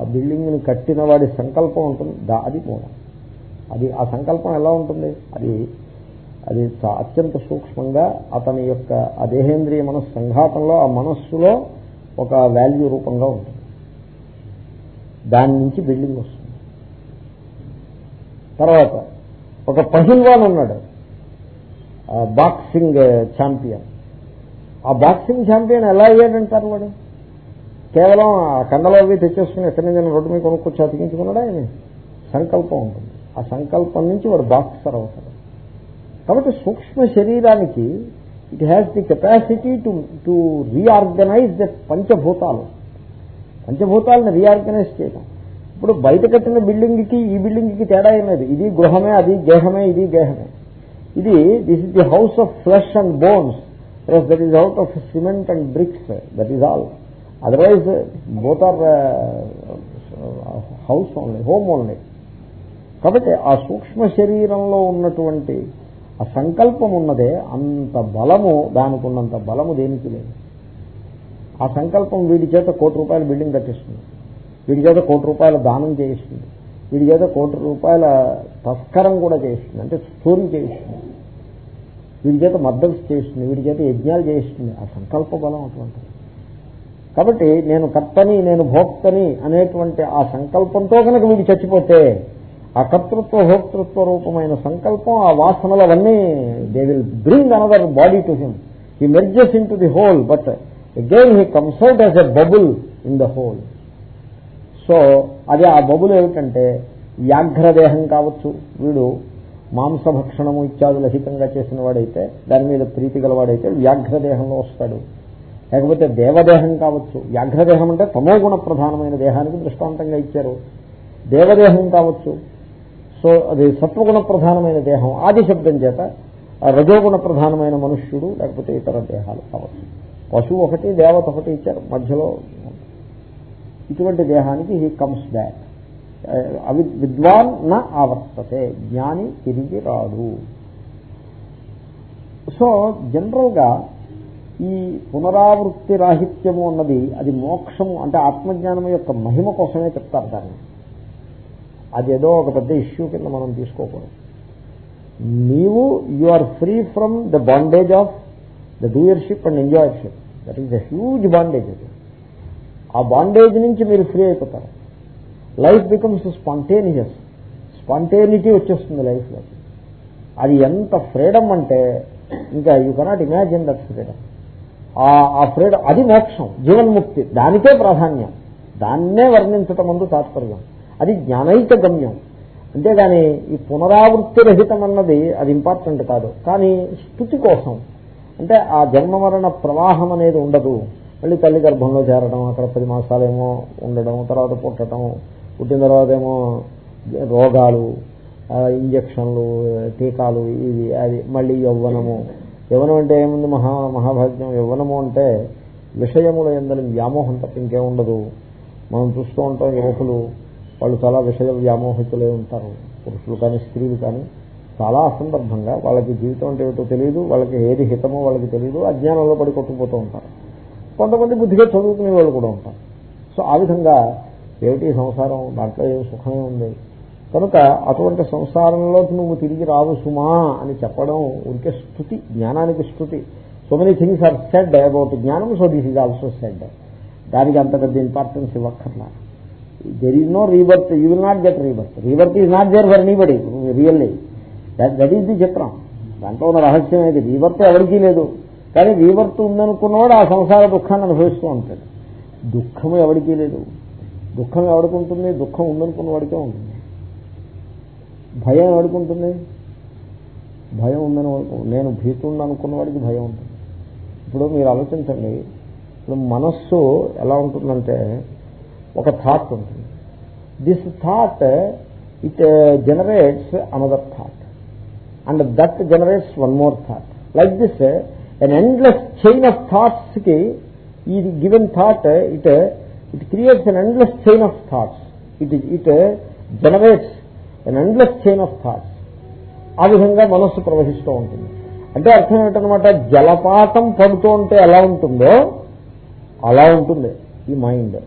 ఆ బిల్డింగ్ని కట్టిన వాడి సంకల్పం ఉంటుంది. అది మూలం. అది ఆ సంకల్పం ఎలా ఉంటుంది? అది అది అత్యంత సూక్ష్మంగా అతని యొక్క ఆ దేహేంద్రియ మనస్సు సంఘాతంలో ఆ మనస్సులో ఒక వాల్యూ రూపంగా ఉంటుంది. దాని నుంచి బిల్డింగ్ వస్తుంది. తర్వాత ఒక పహిల్వాన్ ఉన్నాడు. Boxing champion. ఆ బాక్సింగ్ ఛాంపియన్ ఎలా అయ్యాడంటారు వాడు? కేవలం కండలో అవి తెచ్చేసుకుని ఎక్కడి నుంచి రోడ్డు మీద కొనుక్కొచ్చి అతికించుకున్నాడా ఆయన సంకల్పం ఉంటుంది. ఆ సంకల్పం నుంచి వాడు బాక్సర్ అవుతాడు. కాబట్టి సూక్ష్మ శరీరానికి it has the capacity to to reorganise the పంచభూతాలు. పంచభూతాలను రీఆర్గనైజ్ చేయడం. ఇప్పుడు బయట కట్టిన బిల్డింగ్కి ఈ బిల్డింగ్కి తేడా ఏమేది? ఇది గృహమే అది గేహమే ఇది గేహమే. ఇది this is the house of flesh and bones that is out of cement and bricks that is all otherwise both are house only home only కాబట్టి ఆ సూక్ష్మ శరీరంలో ఉన్నటువంటి ఆ సంకల్పం ఉన్నదే అంత బలము దానికి ఉన్నంత బలము దేనికి లేదు. ఆ సంకల్పం వీడి చేత కోటి రూపాయల బిల్డింగ్ కట్టిస్తుంది. వీడి చేత కోటి రూపాయల దానం చేయిస్తుంది. వీడి చేత కోటి రూపాయల తస్కరం కూడా చేయిస్తుంది. అంటే స్టోరీ చేయిస్తుంది. వీడి చేత మద్దతు చేయిస్తుంది. వీడి చేత యజ్ఞాలు చేయిస్తుంది. ఆ సంకల్ప బలం అటువంటిది. కాబట్టి నేను కర్తని నేను భోక్తని అనేటువంటి ఆ సంకల్పంతో కనుక వీడు చచ్చిపోతే ఆ కర్తృత్వ భోక్తృత్వ రూపమైన సంకల్పం ఆ వాసనలు అవన్నీ they will bring another body to him he merges into the whole but again he comes out as a bubble in the whole so అది ఆ బబుల్ ఏమిటంటే వ్యాఘ్రదేహం కావచ్చు. వీడు మాంసభక్షణము ఇత్యాదులు అధికంగా చేసిన వాడైతే దాని మీద ప్రీతి గలవాడైతే వ్యాఘ్రదేహంలో వస్తాడు. లేకపోతే దేవదేహం కావచ్చు. వ్యాఘ్రదేహం అంటే తమోగుణ ప్రధానమైన దేహానికి దృష్టాంతంగా ఇచ్చారు. దేవదేహం కావచ్చు. సో అది సత్వగుణ ప్రధానమైన దేహం. ఆది శబ్దం చేత రజోగుణ ప్రధానమైన మనుష్యుడు లేకపోతే ఇతర దేహాలు కావచ్చు. పశువు ఒకటి దేవత ఒకటి ఇచ్చారు. మధ్యలో ఇటువంటి దేహానికి హీ కమ్స్ బ్యాక్ అవి విద్వాన్ నా ఆవర్తతే జ్ఞాని తిరిగి రాడు. సో జనరల్గా ఈ పునరావృత్తి రాహిత్యము అన్నది అది మోక్షము అంటే ఆత్మజ్ఞానం యొక్క మహిమ కోసమే చెప్తారు దాన్ని. అదేదో ఒక పెద్ద ఇష్యూ కింద మనం తీసుకోకూడదు. నీవు you are free from the bondage of the doership and enjoyership that is the huge bondage అది ఆ బాండేజ్ నుంచి మీరు ఫ్రీ అయిపోతారు. లైఫ్ బికమ్స్ స్పాంటేనియస్ స్పాంటేనిటీ వచ్చేస్తుంది లైఫ్లో అది ఎంత ఫ్రీడమ్ అంటే ఇంకా you cannot imagine that freedom ఆ ఫ్రీడమ్ అది మోక్షం జీవన్ముక్తి దానికే ప్రాధాన్యం. దాన్నే వర్ణించటం ముందు తాత్పర్యం. అది జ్ఞానైక గమ్యం. అంతేగాని ఈ పునరావృత్తి రహితం అన్నది అది ఇంపార్టెంట్ కాదు. కానీ స్థుతి కోసం అంటే ఆ జన్మ మరణ ప్రవాహం అనేది ఉండదు. మళ్ళీ తల్లి గర్భంలో చేరడం అక్కడ పది మాసాలేమో ఉండడం తర్వాత పుట్టడం పుట్టిన తర్వాత ఏమో రోగాలు ఇంజక్షన్లు టీకాలు ఇది అది మళ్ళీ యవ్వనము. యవ్వనం అంటే ఏముంది? మహా మహాభాగ్యం. యవ్వనము అంటే విషయముల ఎందని వ్యామోహం తప్ప ఇంకేముండదు మనం చూస్తూ ఉంటాం యువకులు వాళ్ళు చాలా విషయ వ్యామోహితులే ఉంటారు. పురుషులు కానీ స్త్రీలు కానీ చాలా అసందర్భంగా వాళ్ళకి జీవితం అంటే ఏమిటో తెలియదు వాళ్ళకి ఏది హితమో వాళ్ళకి తెలియదు అజ్ఞానంలో పడి కొట్టుకుపోతూ ఉంటారు. కొంతమంది బుద్ధిగా చదువుకునే వాళ్ళు కూడా ఉంటారు. సో ఆ విధంగా ఏమిటి సంసారం? దాంట్లో ఏమి సుఖమే ఉంది? కనుక అటువంటి సంసారంలోకి నువ్వు తిరిగి రావు సుమా అని చెప్పడం ఉరికే స్థుతి జ్ఞానానికి స్థుతి. So many things are said about జ్ఞానం so this is also said దానికి అంత పెద్ద importance ఇవ్వక్కర్లా. There is no rebirth you will not get rebirth rebirth is not there for nobody really that is the చిత్రం దాంట్లో ఉన్న రహస్యం ఏది? Rebirth ఎవరికీ లేదు. కానీ రీబర్త్ ఉందనుకున్నవాడు ఆ సంసార దుఃఖాన్ని అనుభవిస్తూ ఉంటాడు. దుఃఖం ఎవరికీ లేదు. దుఃఖం ఎవరికి ఉంటుంది? దుఃఖం ఉందనుకున్న వాడికే ఉంటుంది. భయం ఎవరికి ఉంటుంది? భయం ఉందని నేను భీతుండ అనుకున్న వాడికి భయం ఉంటుంది. ఇప్పుడు మీరు ఆలోచించండి. ఇప్పుడు మనస్సు ఎలా ఉంటుందంటే ఒక థాట్ ఉంటుంది. This thought it generates another thought and that generates one more thought like this an endless chain of థాట్స్కి ఈ given thought it it creates an endless chain of thoughts it it generates an endless chain of thoughts ఆ విధంగా మనస్సు ప్రవహిస్తూ ఉంటుంది. అంటే అర్థం ఏంటనమాట జలపాతం పడుతూ ఉంటే ఎలా ఉంటుందో అలా ఉంటుంది ఈ మైండ్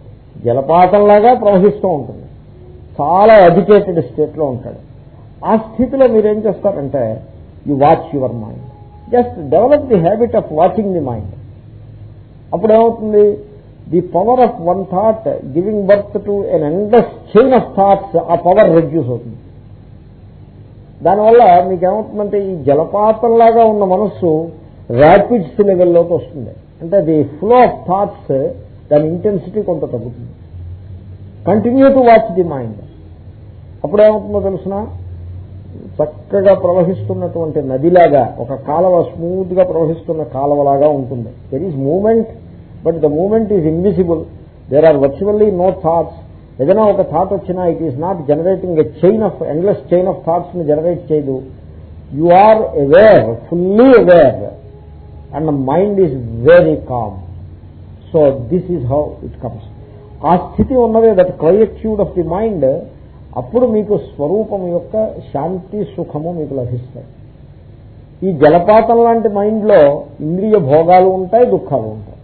జలపాతంలాగా ప్రవహిస్తూ ఉంటుంది. చాలా అజిటేటెడ్ స్టేట్లో ఉంటాడు. ఆ స్థితిలో మీరేం చేస్తారంటే you watch your mind just develop the habit of watching the mind. అప్పుడు ఏమవుతుంది the power of one thought giving birth to an endless chain of thoughts ఆ పవర్ రెడ్యూస్ అవుతుంది. దానివల్ల మీకు ఏమవుతుందంటే ఈ జలపాతంలాగా ఉన్న మనస్సు ర్యాపిడ్స్ లెవెల్లోకి వస్తుంది. అంటే ది ఫ్లో ఆఫ్ థాట్స్ దాని ఇంటెన్సిటీ కొంత తగ్గుతుంది. Continue to watch the mind. అప్పుడు ఏమవుతుందో చక్కగా ప్రవహిస్తున్నటువంటి నదిలాగా ఒక కాలవ స్మూత్గా ప్రవహిస్తున్న కాలవలాగా ఉంటుంది. There is movement but the movement is invisible there are virtually no thoughts ఏదైనా ఒక థాట్ వచ్చినా it is not generating a chain of endless chain of థాట్స్ని generate చేయదు. You are aware fully aware and mind is very calm so this is how it comes ఆ స్థితి ఉన్నదే that quietude of the mind అప్పుడు మీకు స్వరూపం యొక్క శాంతి సుఖము మీకు లభిస్తాయి. ఈ జలపాతం లాంటి మైండ్లో ఇంద్రియ భోగాలు ఉంటాయి దుఃఖాలు ఉంటాయి.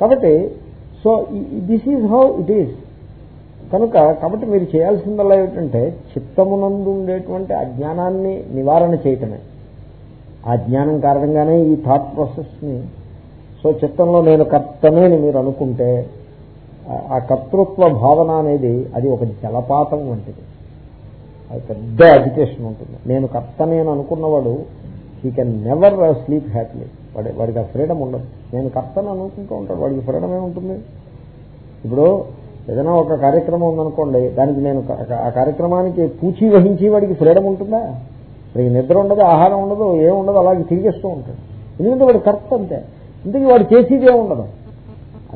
కాబట్టి so this is how it is కనుక కాబట్టి మీరు చేయాల్సిందల్లా ఏమిటంటే చిత్తమునందు ఉండేటువంటి అజ్ఞానాన్ని నివారణ చేయటమే. ఆ జ్ఞానం కారణంగానే ఈ థాట్ ప్రాసెస్ని సో చిత్తంలో నేను కర్తనే అని మీరు అనుకుంటే ఆ కర్తృత్వ భావన అనేది అది ఒక జలపాతం వంటిది. అది పెద్ద అజిటేషన్ ఉంటుంది. నేను కర్త నేను అనుకున్నవాడు he can never sleep happily వాడి వాడికి ఆ ఫ్రీడమ్ ఉండదు. నేను కర్తను అనుకుంటూ ఉంటాడు. వాడికి ఫ్రీడమ్ ఏముంటుంది? ఇప్పుడు ఏదైనా ఒక కార్యక్రమం ఉందనుకోండి దానికి నేను ఆ కార్యక్రమానికి పూచి వహించి వాడికి ఫ్రీడమ్ ఉంటుందా? వాడికి నిద్ర ఉండదు ఆహారం ఉండదు ఏముండదు అలాగే తిరిగేస్తూ ఉంటాడు. ఎందుకంటే వాడు కర్త అంతే. ఇంతకీ వాడు చేసేదే ఉండదు?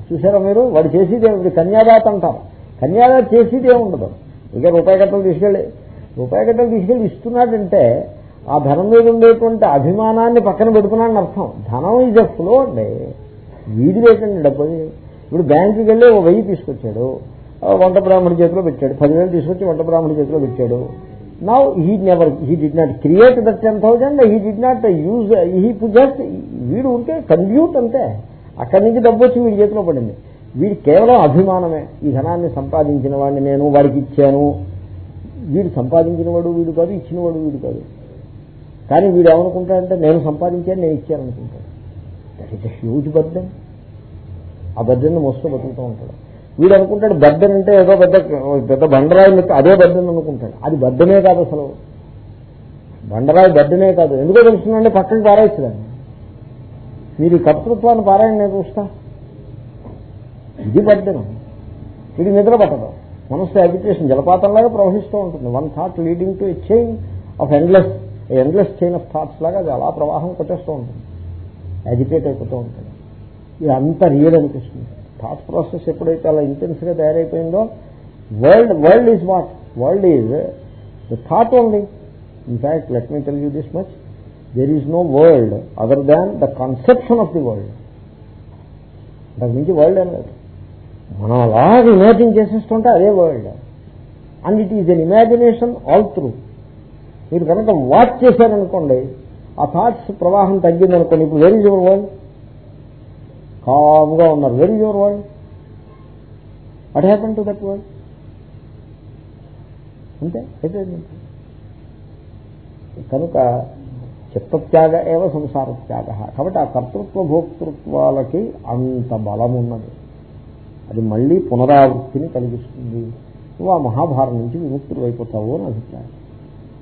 చూసారా మీరు? వాడు చేసేది ఇప్పుడు కన్యాదాత అంటారు. కన్యాదాత చేసేది ఏముండదు ఇక రూపాయి గట్టలు తీసుకెళ్ళి రూపాయి గట్టలు తీసుకెళ్ళి ఇస్తున్నాడంటే ఆ ధనం మీద ఉండేటువంటి అభిమానాన్ని పక్కన పెడుతున్నాడని అర్థం. ధనం ఈజ్ ఎ ఫ్లో అండి. వీధి లేకండి డబ్బు ఇప్పుడు బ్యాంకుకి వెళ్ళి ఓ వెయ్యి తీసుకొచ్చాడు. వంట బ్రాహ్మణి చేతిలో పెట్టాడు. పదివేలు తీసుకొచ్చి వంట బ్రాహ్మణి చేతిలో పెట్టాడు. Now he never he did not create that ten thousand he did not use he just వీడు ఉంటే కంప్యూట్ అంతే. అక్కడి నుంచి డబ్బు వచ్చి వీడి చేతిలో పడింది. వీడి కేవలం అభిమానమే. ఈ ధనాన్ని సంపాదించిన వాడిని నేను వాడికి ఇచ్చాను. వీడు సంపాదించిన వాడు వీడు కాదు ఇచ్చినవాడు వీడు కాదు. కానీ వీడు ఏమనుకుంటాడంటే నేను సంపాదించాను నేను ఇచ్చాను అనుకుంటాడు. దట్ ఈస్ హ్యూజ్ బర్డెన్ ఆ బర్డెన్ మోస్తూ బతుకుతూ ఉంటాడు. వీడు అనుకుంటాడు బర్డెన్ అంటే ఏదో పెద్ద పెద్ద బండరాయి అదే బర్డెన్ అనుకుంటాడు. అది బర్డెనే కాదు అసలు. బండరాయి బర్డెనే కాదు. ఎందుకో తెలుస్తుందంటే పక్కకి పారాయిస్తుందండి మీరు ఈ కర్తృత్వాన్ని పారాయణ నేను చూస్తా. ఇది బర్డెన్ ఇది నిద్ర పట్టదు. మనస్సు అజిటేషన్ జలపాతంలాగా ప్రవహిస్తూ ఉంటుంది. One thought leading to a chain of endless endless chain of thoughts లాగా అది అలా ప్రవాహం కొట్టేస్తూ ఉంటుంది. యాజిటేట్ అయిపోతూ ఉంటుంది. ఇది అంత రియల్ అనిపిస్తుంది. థాట్ ప్రాసెస్ ఎప్పుడైతే అలా ఇంటెన్స్గా తయారైపోయిందో world world is what world is the thought only in fact let me tell you this much there is no world other than the conception of the world దాని నుంచి world ఏం లేదు. మనం అలాగే imagine చేసేస్తుంటే అదే world and it is an imagination all through మీరు కనుక వాచ్ చేశారనుకోండి ఆ థాట్స్ ప్రవాహం తగ్గిందనుకోండి ఇప్పుడు వెరీ యువర్ వరల్డ్ కామ్గా ఉన్నారు. Very your world what happen to that world అంతే అయిపోయింది. కనుక చిత్తత్యాగ ఏవ సంసార త్యాగ కాబట్టి ఆ కర్తృత్వ భోక్తృత్వాలకి అంత బలం ఉన్నది అది మళ్ళీ పునరావృత్తిని కలిగిస్తుంది. నువ్వు ఆ మహాభారం నుంచి విముక్తులు అయిపోతావు అని అభిప్రాయం.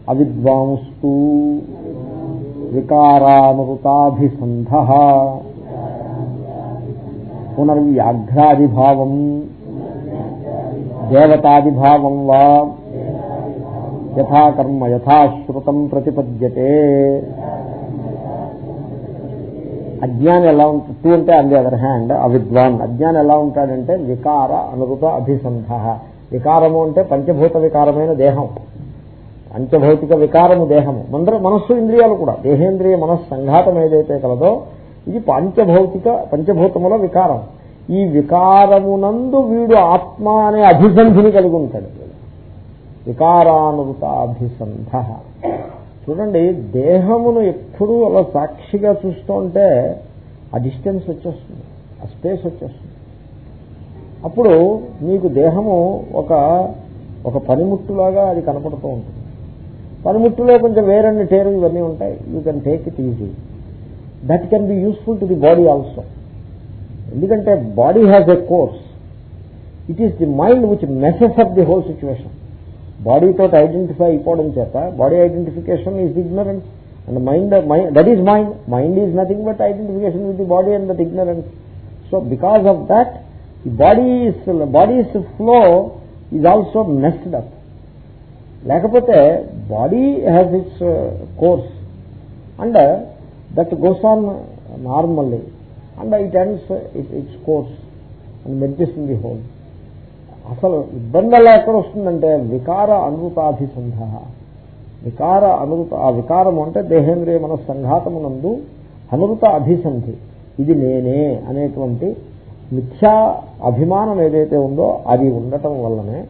అవిద్వాంస్తు వికారామృతాభిసంధ పునర్వ్యాఘ్రాదిభావం దేవతాదిభావం వా యథాకర్మ యథాశ్రుతం ప్రతిపద్యతే. అజ్ఞానం ఎలా ఉంటుంది టూ అంటే ఆన్ ది అదర్ హ్యాండ్ అవిద్వాన్ అజ్ఞానం ఎలా ఉంటాడంటే వికార అనురుత అభిసంధ. వికారము అంటే పంచభూత వికారమైన దేహం. పంచభౌతిక వికారము దేహము. మందర మనస్సు ఇంద్రియాలు కూడా. దేహేంద్రియ మనస్సు సంఘాతం ఏదైతే కలదో ఇది పంచభౌతిక పంచభూతముల వికారం. ఈ వికారమునందు వీడు ఆత్మ అనే అభిసంధిని కలిగి ఉంటాడు. వికారానుభూతాభిసంధ చూడండి దేహమును ఎప్పుడూ అలా సాక్షిగా చూస్తుంటే ఆ డిస్టెన్స్ వచ్చేస్తుంది ఆ స్పేస్ వచ్చేస్తుంది. అప్పుడు మీకు దేహము ఒక ఒక పనిముట్టులాగా అది కనపడుతూ ఉంటుంది. పనిముట్టులో కొంచెం వేరన్ని టేరు ఇవన్నీ ఉంటాయి. You can take it easy that can be useful to the body also ఎందుకంటే body has a course. It is the mind which messes up the whole situation బాడీతో identify అయిపోవడం చేత body identification is ignorance. And mind that is mind mind is nothing but identification with the body and that ignorance so because of that the body body's flow is also messed up లేకపోతే body has its course and that goes on normally and it ends its course and meditation the whole అసలు ఇబ్బంది అలా ఎక్కడ వస్తుందంటే వికార అనుతాభిసంధ వికార అనురూప ఆ వికారము అంటే దేహేంద్రియ మన సంఘాతమునందు అనురూప అభిసంధి ఇది నేనే అనేటువంటి మిథ్యా అభిమానం ఏదైతే ఉందో అది ఉండటం వల్లనే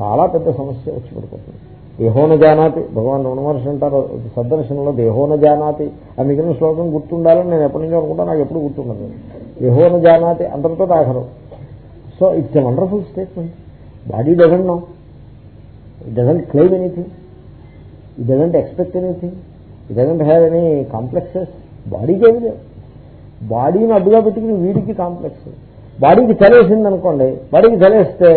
చాలా పెద్ద సమస్య వచ్చి పడిపోతుంది. దేహోన జానాతి. భగవాన్ రమణమహర్షి అంటారు సద్దర్శనంలో దేహోన జానాతి. ఆ మిగిలిన శ్లోకం గుర్తుండాలని నేను ఎప్పటి నుంచో అనుకుంటా నాకు ఎప్పుడు గుర్తుండదు. దేహోన జానాతి అందరితో ఆఖరు so it's a wonderful statement body doesn't know it doesn't claim anything it doesn't expect anything it doesn't have any complexes బాడీకి ఏమి లేవు బాడీని అడ్డుగా పెట్టుకుని వీడికి కాంప్లెక్స్ బాడీకి చలేసింది అనుకోండి బాడీకి చలేస్తే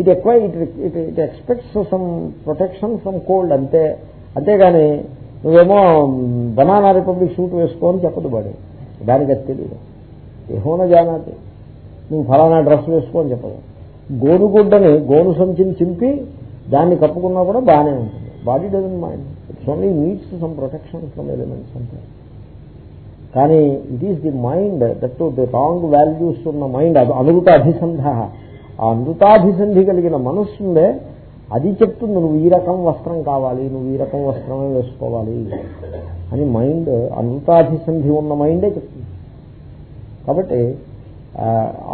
ఇట్ ఎక్కువ it it it expects some protection from cold అంతే. అంతేగాని నువ్వేమో బనానా రిపబ్లిక్ సూట్ వేసుకోని చెప్పదు బాడీ దానికి అది తెలియదు. ఏహోన జానాతి నువ్వు ఫలానా డ్రెస్ వేసుకో అని చెప్పదు గోనుగుడ్డని గోను సంచిని చింపి దాన్ని కప్పుకున్నా కూడా బాగానే ఉంటుంది. Body doesn't mind it's only needs some protection from elements అంటే కానీ it is the mind that the wrong values ఉన్న మైండ్ అది అనుగుత అభిసంధ ఆ అనుతాభిసంధి కలిగిన మనస్సుండే అది చెప్తుంది నువ్వు ఈ రకం వస్త్రం కావాలి నువ్వు ఈ రకం వస్త్రమే వేసుకోవాలి అని మైండ్ అనుతాభిసంధి ఉన్న మైండే చెప్తుంది. కాబట్టి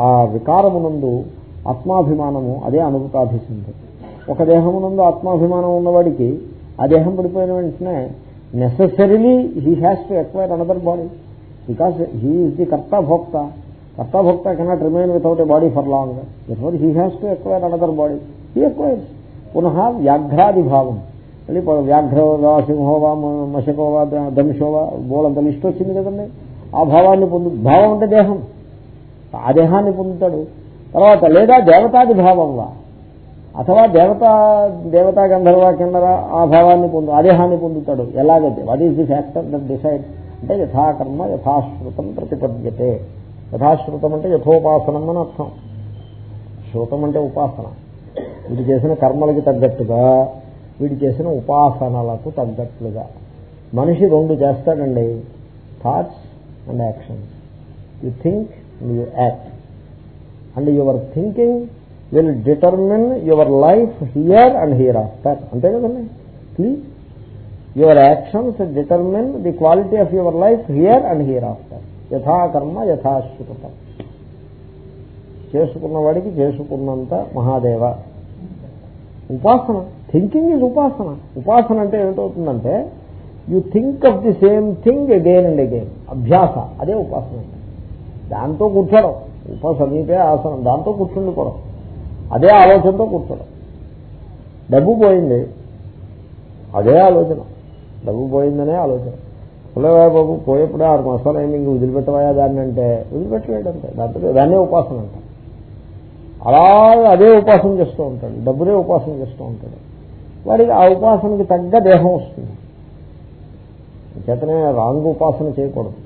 ఆ వికారమునందు ఆత్మాభిమానము అదే అనుభూతాభిసింది ఒక దేహమునందు ఆత్మాభిమానం ఉన్నవాడికి ఆ దేహం పడిపోయిన వెంటనే necessarily he has to acquire another body because he is the కర్త భోక్త కర్త భోక్త cannot remain without a body for long before he has to acquire another body he acquires పునః వ్యాఘ్రాది భావం మళ్ళీ వ్యాఘ్రవా సింహోవా మశకోవా దంశోవా బోలంత లిస్ట్ వచ్చింది కదండి ఆ భావాన్ని పొందు భావం అంటే దేహం. ఆ దేహాన్ని పొందుతాడు. తర్వాత లేదా దేవతాది భావంగా అథవా దేవతా దేవతా గంధర్వ కిన్నర ఆ భావాన్ని పొందు ఆ దేహాన్ని పొందుతాడు. ఎలాగైతే what is the factor that decide అంటే యథాకర్మ యథాశ్రుతం ప్రతిపద్యతే. యథాశ్రుతం అంటే యథోపాసనం అని అర్థం. శ్రుతం అంటే ఉపాసన. వీడు చేసిన కర్మలకి తగ్గట్టుగా వీడు చేసిన ఉపాసనలకు తగ్గట్లుగా. మనిషి రెండు చేస్తాడండి. Thoughts and actions you think and you act and your thinking will determine your life here and hereafter అంతే కదండి please your actions determine the quality of your life here and hereafter యథాకర్మ యథాశ్రుతం చేసుకున్నవాడికి చేసుకున్నంత మహాదేవ ఉపాసన థింకింగ్ ఈజ్ ఉపాసన ఉపాసన అంటే ఏమిటవుతుందంటే you think of the same thing again and again అభ్యాస అదే ఉపాసన దాంతో కూర్చోడం. ఉపసమీపే ఆసనం. దాంతో కూర్చుండిపోవడం అదే ఆలోచనతో కూర్చోడం. డబ్బు పోయింది. అదే ఆలోచన. డబ్బు పోయిందనే ఆలోచన. పుల్లవా బాబు పోయేప్పుడే ఆరు మాసాలు అయింది. ఇంక వదిలిపెట్టవా దాన్ని అంటే? వదిలిపెట్టలేడంటే దాంతో దాన్నే ఉపాసన అంట. అలా అదే ఉపాసన చేస్తూ ఉంటాడు. డబ్బునే ఉపాసన చేస్తూ ఉంటాడు. వాడికి ఆ ఉపాసనకి తగ్గ దేహం వస్తుంది. చేతనే రాంగ్ ఉపాసన చేయకూడదు.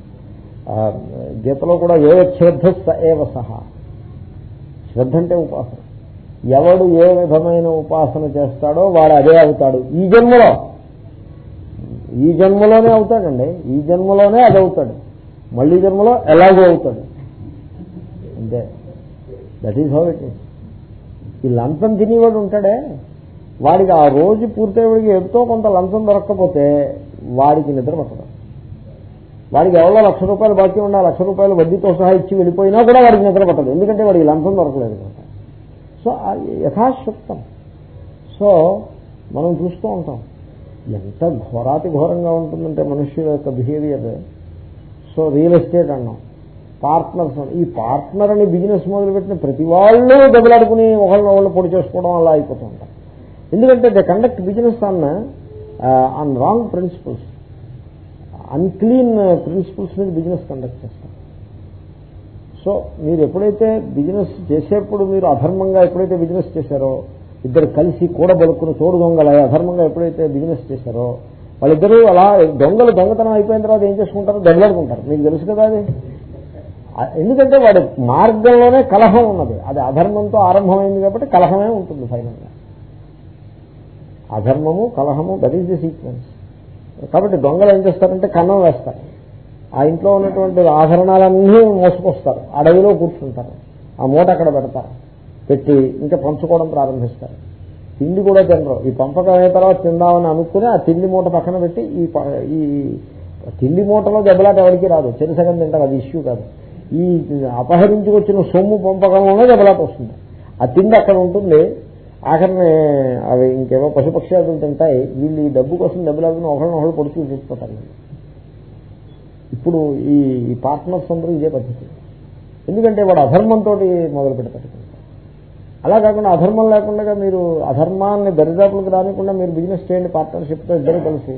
గీతలో కూడా ఏ శ్రద్ధ ఏవ సహా. శ్రద్ధ అంటే ఉపాసన. ఎవడు ఏ విధమైన ఉపాసన చేస్తాడో వాడు అదే అవుతాడు. ఈ జన్మలో. ఈ జన్మలోనే అవుతాడండి. ఈ జన్మలోనే అది అవుతాడు. మళ్ళీ జన్మలో ఎలాగో అవుతాడు. అంతే. That is how it is ఈ లంచం తినేవాడు ఉంటాడే. వాడికి ఆ రోజు పూర్తయ్యేవాడికి ఎంతో కొంత లంచం దొరక్కపోతే వాడికి నిద్ర పట్టదు. వాడికి ఎవరో లక్ష రూపాయలు బాకీ ఉన్న లక్ష రూపాయలు వడ్డీతో సహా ఇచ్చి వెళ్ళిపోయినా కూడా వాడికి నిద్ర పట్టదు. ఎందుకంటే వాడికి లంచం దొరకలేదు కదా సో యథాశక్తం. సో మనం చూస్తూ ఉంటాం. ఎంత ఘోరాతి ఘోరంగా ఉంటుందంటే మనుష్యుల యొక్క బిహేవియర్ సో రియల్ ఎస్టేట్ అన్నాం. పార్ట్నర్స్ ఈ పార్ట్నర్ అని బిజినెస్ మొదలుపెట్టిన ప్రతి వాళ్ళు దెబ్బలాడుకుని ఒకళ్ళని ఒకళ్ళు పొడి చేసుకోవడం అలా అయిపోతూ ఉంటారు ఎందుకంటే దే కండక్ట్ బిజినెస్ అన్న on wrong principles unclean principles మీద బిజినెస్ కండక్ట్ చేస్తారు సో మీరు ఎప్పుడైతే బిజినెస్ చేసేప్పుడు మీరు అధర్మంగా ఎప్పుడైతే బిజినెస్ చేశారో ఇద్దరు కలిసి కూడబలుక్కుని తోడు దొంగల అధర్మంగా ఎప్పుడైతే బిజినెస్ చేశారో వాళ్ళిద్దరూ అలా దొంగలు దొంగతనం అయిపోయిన తర్వాత ఏం చేసుకుంటారో? దెబ్బలాడుకుంటారు మీకు తెలుసు కదా అది? ఎందుకంటే వాడి మార్గంలోనే కలహం ఉన్నది. అది అధర్మంతో ఆరంభమైంది కాబట్టి కలహమే ఉంటుంది ఫైనల్గా అధర్మము కలహము దట్ ఈస్ ది సీక్వెన్స్ కాబట్టి దొంగలు ఏం చేస్తారంటే కన్నం వేస్తారు. ఆ ఇంట్లో ఉన్నటువంటి ఆభరణాలన్నీ మోసుకొస్తారు. అడవిలో కూర్చుంటారు. ఆ మూట అక్కడ పెడతారు. పెట్టి ఇంకా పంచుకోవడం ప్రారంభిస్తారు. తిండి కూడా తినరు. ఈ పంపకం అయిన తర్వాత తిందామని అనుకుని ఆ తిండి మూట పక్కన పెట్టి ఈ ఈ తిండి మూటలో దెబ్బలాట ఎవరికి రాదు. చెరిసగం తింటారు. అది ఇష్యూ కాదు. ఈ అపహరించుకొచ్చిన సొమ్ము పంపకంలోనే దెబ్బలాట వస్తుంది. ఆ తిండి అక్కడ ఉంటుంది. ఆఖరిని అవి ఇంకేమో పశుపక్ష్యాదులు తింటాయి. వీళ్ళు ఈ డబ్బు కోసం దెబ్బలాడుకుని ఒకరిని ఒకళ్ళు పొడుచుకు చూసుకుంటారు ఇప్పుడు ఈ పార్ట్నర్స్ అందరూ ఇదే పద్ధతి. ఎందుకంటే వాడు అధర్మంతో మొదలు పెడతారు. అలా కాకుండా అధర్మం లేకుండా మీరు అధర్మాన్ని దరిదాపులకు రానికుండా మీరు బిజినెస్ చేయండి పార్ట్నర్షిప్తో ఇద్దరు కలిసి.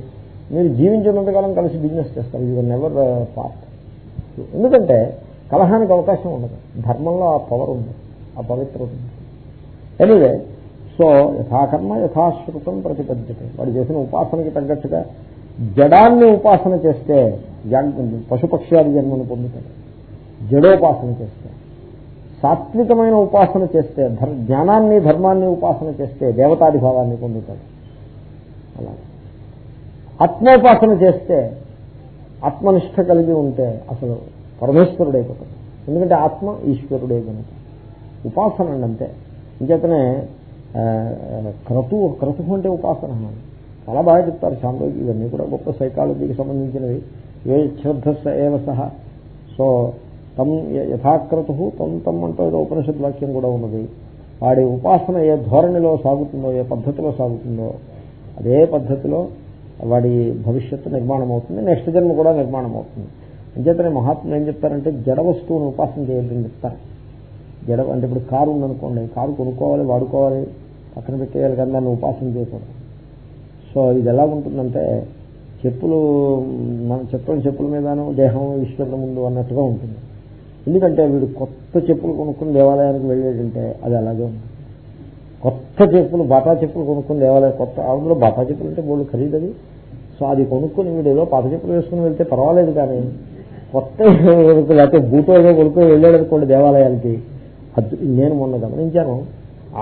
మీరు జీవించినంతకాలం కలిసి బిజినెస్ చేస్తారు. ఇది నెవర్ పార్ట్ ఎందుకంటే కలహానికి అవకాశం ఉండదు. ధర్మంలో ఆ పవర్ ఉంది ఆ పవిత్ర ఉంది ఎనీవే సో యథాకర్మ యథాశ్రుతం ప్రతిపద్యత. వాడు చేసిన ఉపాసనకి తగ్గట్టుగా జడాన్ని ఉపాసన చేస్తే పశుపక్ష్యాది జన్మను పొందుతాడు. జడోపాసన చేస్తే సాత్వికమైన ఉపాసన చేస్తే జ్ఞానాన్ని ధర్మాన్ని ఉపాసన చేస్తే దేవతాదిభావాన్ని పొందుతాడు. అలా. ఆత్మోపాసన చేస్తే ఆత్మనిష్ట కలిగి ఉంటే అసలు పరమేశ్వరుడైపోతాడు. ఎందుకంటే ఆత్మ ఈశ్వరుడే కనుక. ఉపాసన అండి అంతే ఇంకేతనే క్రతు క్రతు అంటే ఉపాసన. చాలా బాగా చెప్తారు శాంతి ఇవన్నీ కూడా గొప్ప సైకాలజీకి సంబంధించినవి. ఏ శ్రద్ధస్ ఏవ సహ. సో తమ్ యథాక్రతు తమ్ తమ్ అంటూ ఏదో ఉపనిషత్ వాక్యం కూడా ఉన్నది. వాడి ఉపాసన ఏ ధోరణిలో సాగుతుందో ఏ పద్ధతిలో సాగుతుందో అదే పద్ధతిలో వాడి భవిష్యత్తు నిర్మాణం అవుతుంది నెక్స్ట్ జన్మ కూడా నిర్మాణం అవుతుంది అంచేతనే మహాత్ములు ఏం చెప్తారంటే జడ వస్తువును ఉపాసన చేయాలని చెప్తారు. జడ అంటే ఇప్పుడు కారు ఉందనుకోండి కారు కొనుక్కోవాలి వాడుకోవాలి పక్కన పెట్టేయాలి కానీ దాన్ని ఉపాసన చేయకూడదు సో ఇది ఎలా ఉంటుందంటే చెప్పులు మన చెప్పులు చెప్పుల మీదను దేహం ఈశ్వరుల ముందు అన్నట్టుగా ఉంటుంది. ఎందుకంటే వీడు కొత్త చెప్పులు కొనుక్కుని దేవాలయానికి వెళ్ళేటంటే అది అలాగే ఉంది కొత్త చెప్పులు బాటా చెప్పులు కొనుక్కుని దేవాలయం కొత్త అందులో బాటా చెప్పులు అంటే బోళ్ళు ఖరీదది సో అది కొనుక్కుని వీడు ఏదో పాత చెప్పులు వేసుకుని వెళ్తే పర్వాలేదు కానీ కొత్త కొనుక్కు లేకపోతే బూటో ఏదో కొనుక్కొని వెళ్ళాడు అనుకోండి దేవాలయానికి నేను మొన్న గమనించాను.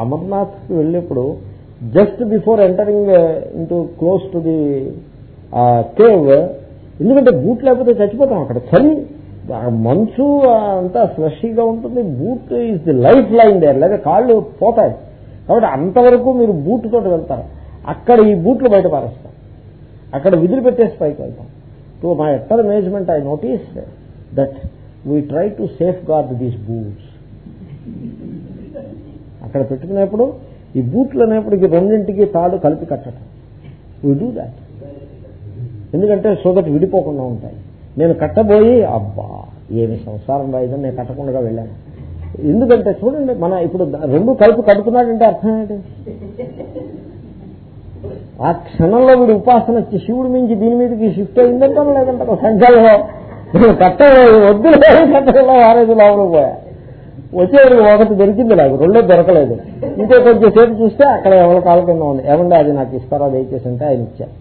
అమర్నాథ్కి వెళ్ళినప్పుడు just before entering into close to the cave ఎందుకంటే బూట్ లేకపోతే చచ్చిపోతాం అక్కడ. చలి మంచు అంతా స్లషీగా ఉంటుంది. Boot is the lifeline there లేదా కాళ్ళు పోతాయి. కాబట్టి అంతవరకు మీరు బూట్ తోటి వెళ్తారు. అక్కడ ఈ బూట్లు బయట పారేస్తారు. అక్కడ విధులు పెట్టేసి పైకి వెళ్తాం. To my utter management I notice that we try to safeguard these boots అక్కడ పెట్టుకునేప్పుడు ఈ బూట్లు అనేప్పటికి రెండింటికి తాడు కలిపి కట్టడం. వీ డూ దాట్ ఎందుకంటే సో దట్ విడిపోకుండా ఉంటాయి. నేను కట్టబోయి అబ్బా ఏమి సంసారం రాయిదని నేను కట్టకుండా వెళ్ళాను. ఎందుకంటే చూడండి మన ఇప్పుడు రెండు కలిపి కడుతున్నాడంటే అర్థం ఏంటి? ఆ క్షణంలో వీడు ఉపాసన శివుడి మించి దీని మీదకి షిఫ్ట్ అయిందంటే లేదంటే సంఖ్యలో. కట్ట వద్దు కట్టడంలో వారేది లోపల పోయా. వచ్చేది ఒకటి దొరికింది నాకు రెండో దొరకలేదు. ఇంకో కొంచెం సేపు చూస్తే అక్కడ ఎవరి కాళ్ళ కింద ఉంది. ఏమంటే అది నాకు ఇస్తారా దయచేసి అంటే ఆయన ఇచ్చారు.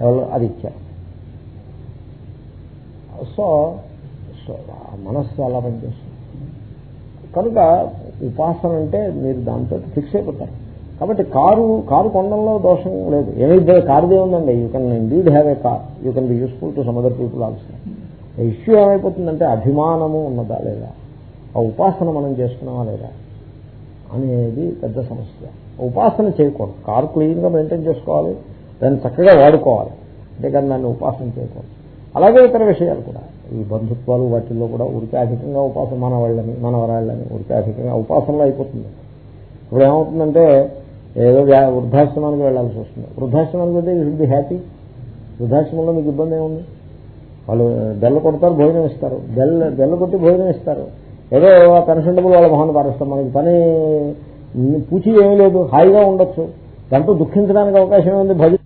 ఎవరు అది ఇచ్చారు. సో సో మనస్సు అలా పనిచేస్తుంది. కనుక ఉపాసన అంటే మీరు దాంతో ఫిక్స్ అయిపోతారు. కాబట్టి కారు కారు కొండంలో దోషం లేదు. ఏమైతే కారుదే ఉందండి. You can indeed have a car you can be useful to some other people also issue ఏమైపోతుందంటే అభిమానము ఉన్నదా లేదా? ఆ ఉపాసన మనం చేసుకున్నామా లేదా అనేది పెద్ద సమస్య. ఉపాసన చేయకూడదు. కారు క్లీన్గా మెయింటైన్ చేసుకోవాలి దాన్ని చక్కగా వాడుకోవాలి. అంతేకాని దాన్ని ఉపాసన చేయకూడదు. అలాగే ఇతర విషయాలు కూడా. ఈ బంధుత్వాలు వాటిల్లో కూడా ఉడికే అధికంగా ఉపాసన మనవాళ్ళని మనవరాళ్ళని ఉడికే అధికంగా ఉపాసనలో అయిపోతుంది. ఇప్పుడు ఏమవుతుందంటే ఏదో వృద్ధాశ్రమానికి వెళ్ళాల్సి వస్తుంది. వృద్ధాశ్రమానికి వెళ్తే యూ షుడ్ బి హ్యాపీ వృద్ధాశ్రమంలో మీకు ఇబ్బంది ఏముంది? వాళ్ళు బెల్ల కొడతారు భోజనం ఇస్తారు. బెల్ల బెల్ల కొట్టి భోజనం ఇస్తారు. ఏదో పెన్షన్ డబ్బులు వాళ్ళ మొహన్ పారేస్తాం. మనకి పని పూచి ఏమీ లేదు. హాయిగా ఉండొచ్చు. దాంతో దుఃఖించడానికి అవకాశం ఉంది భజ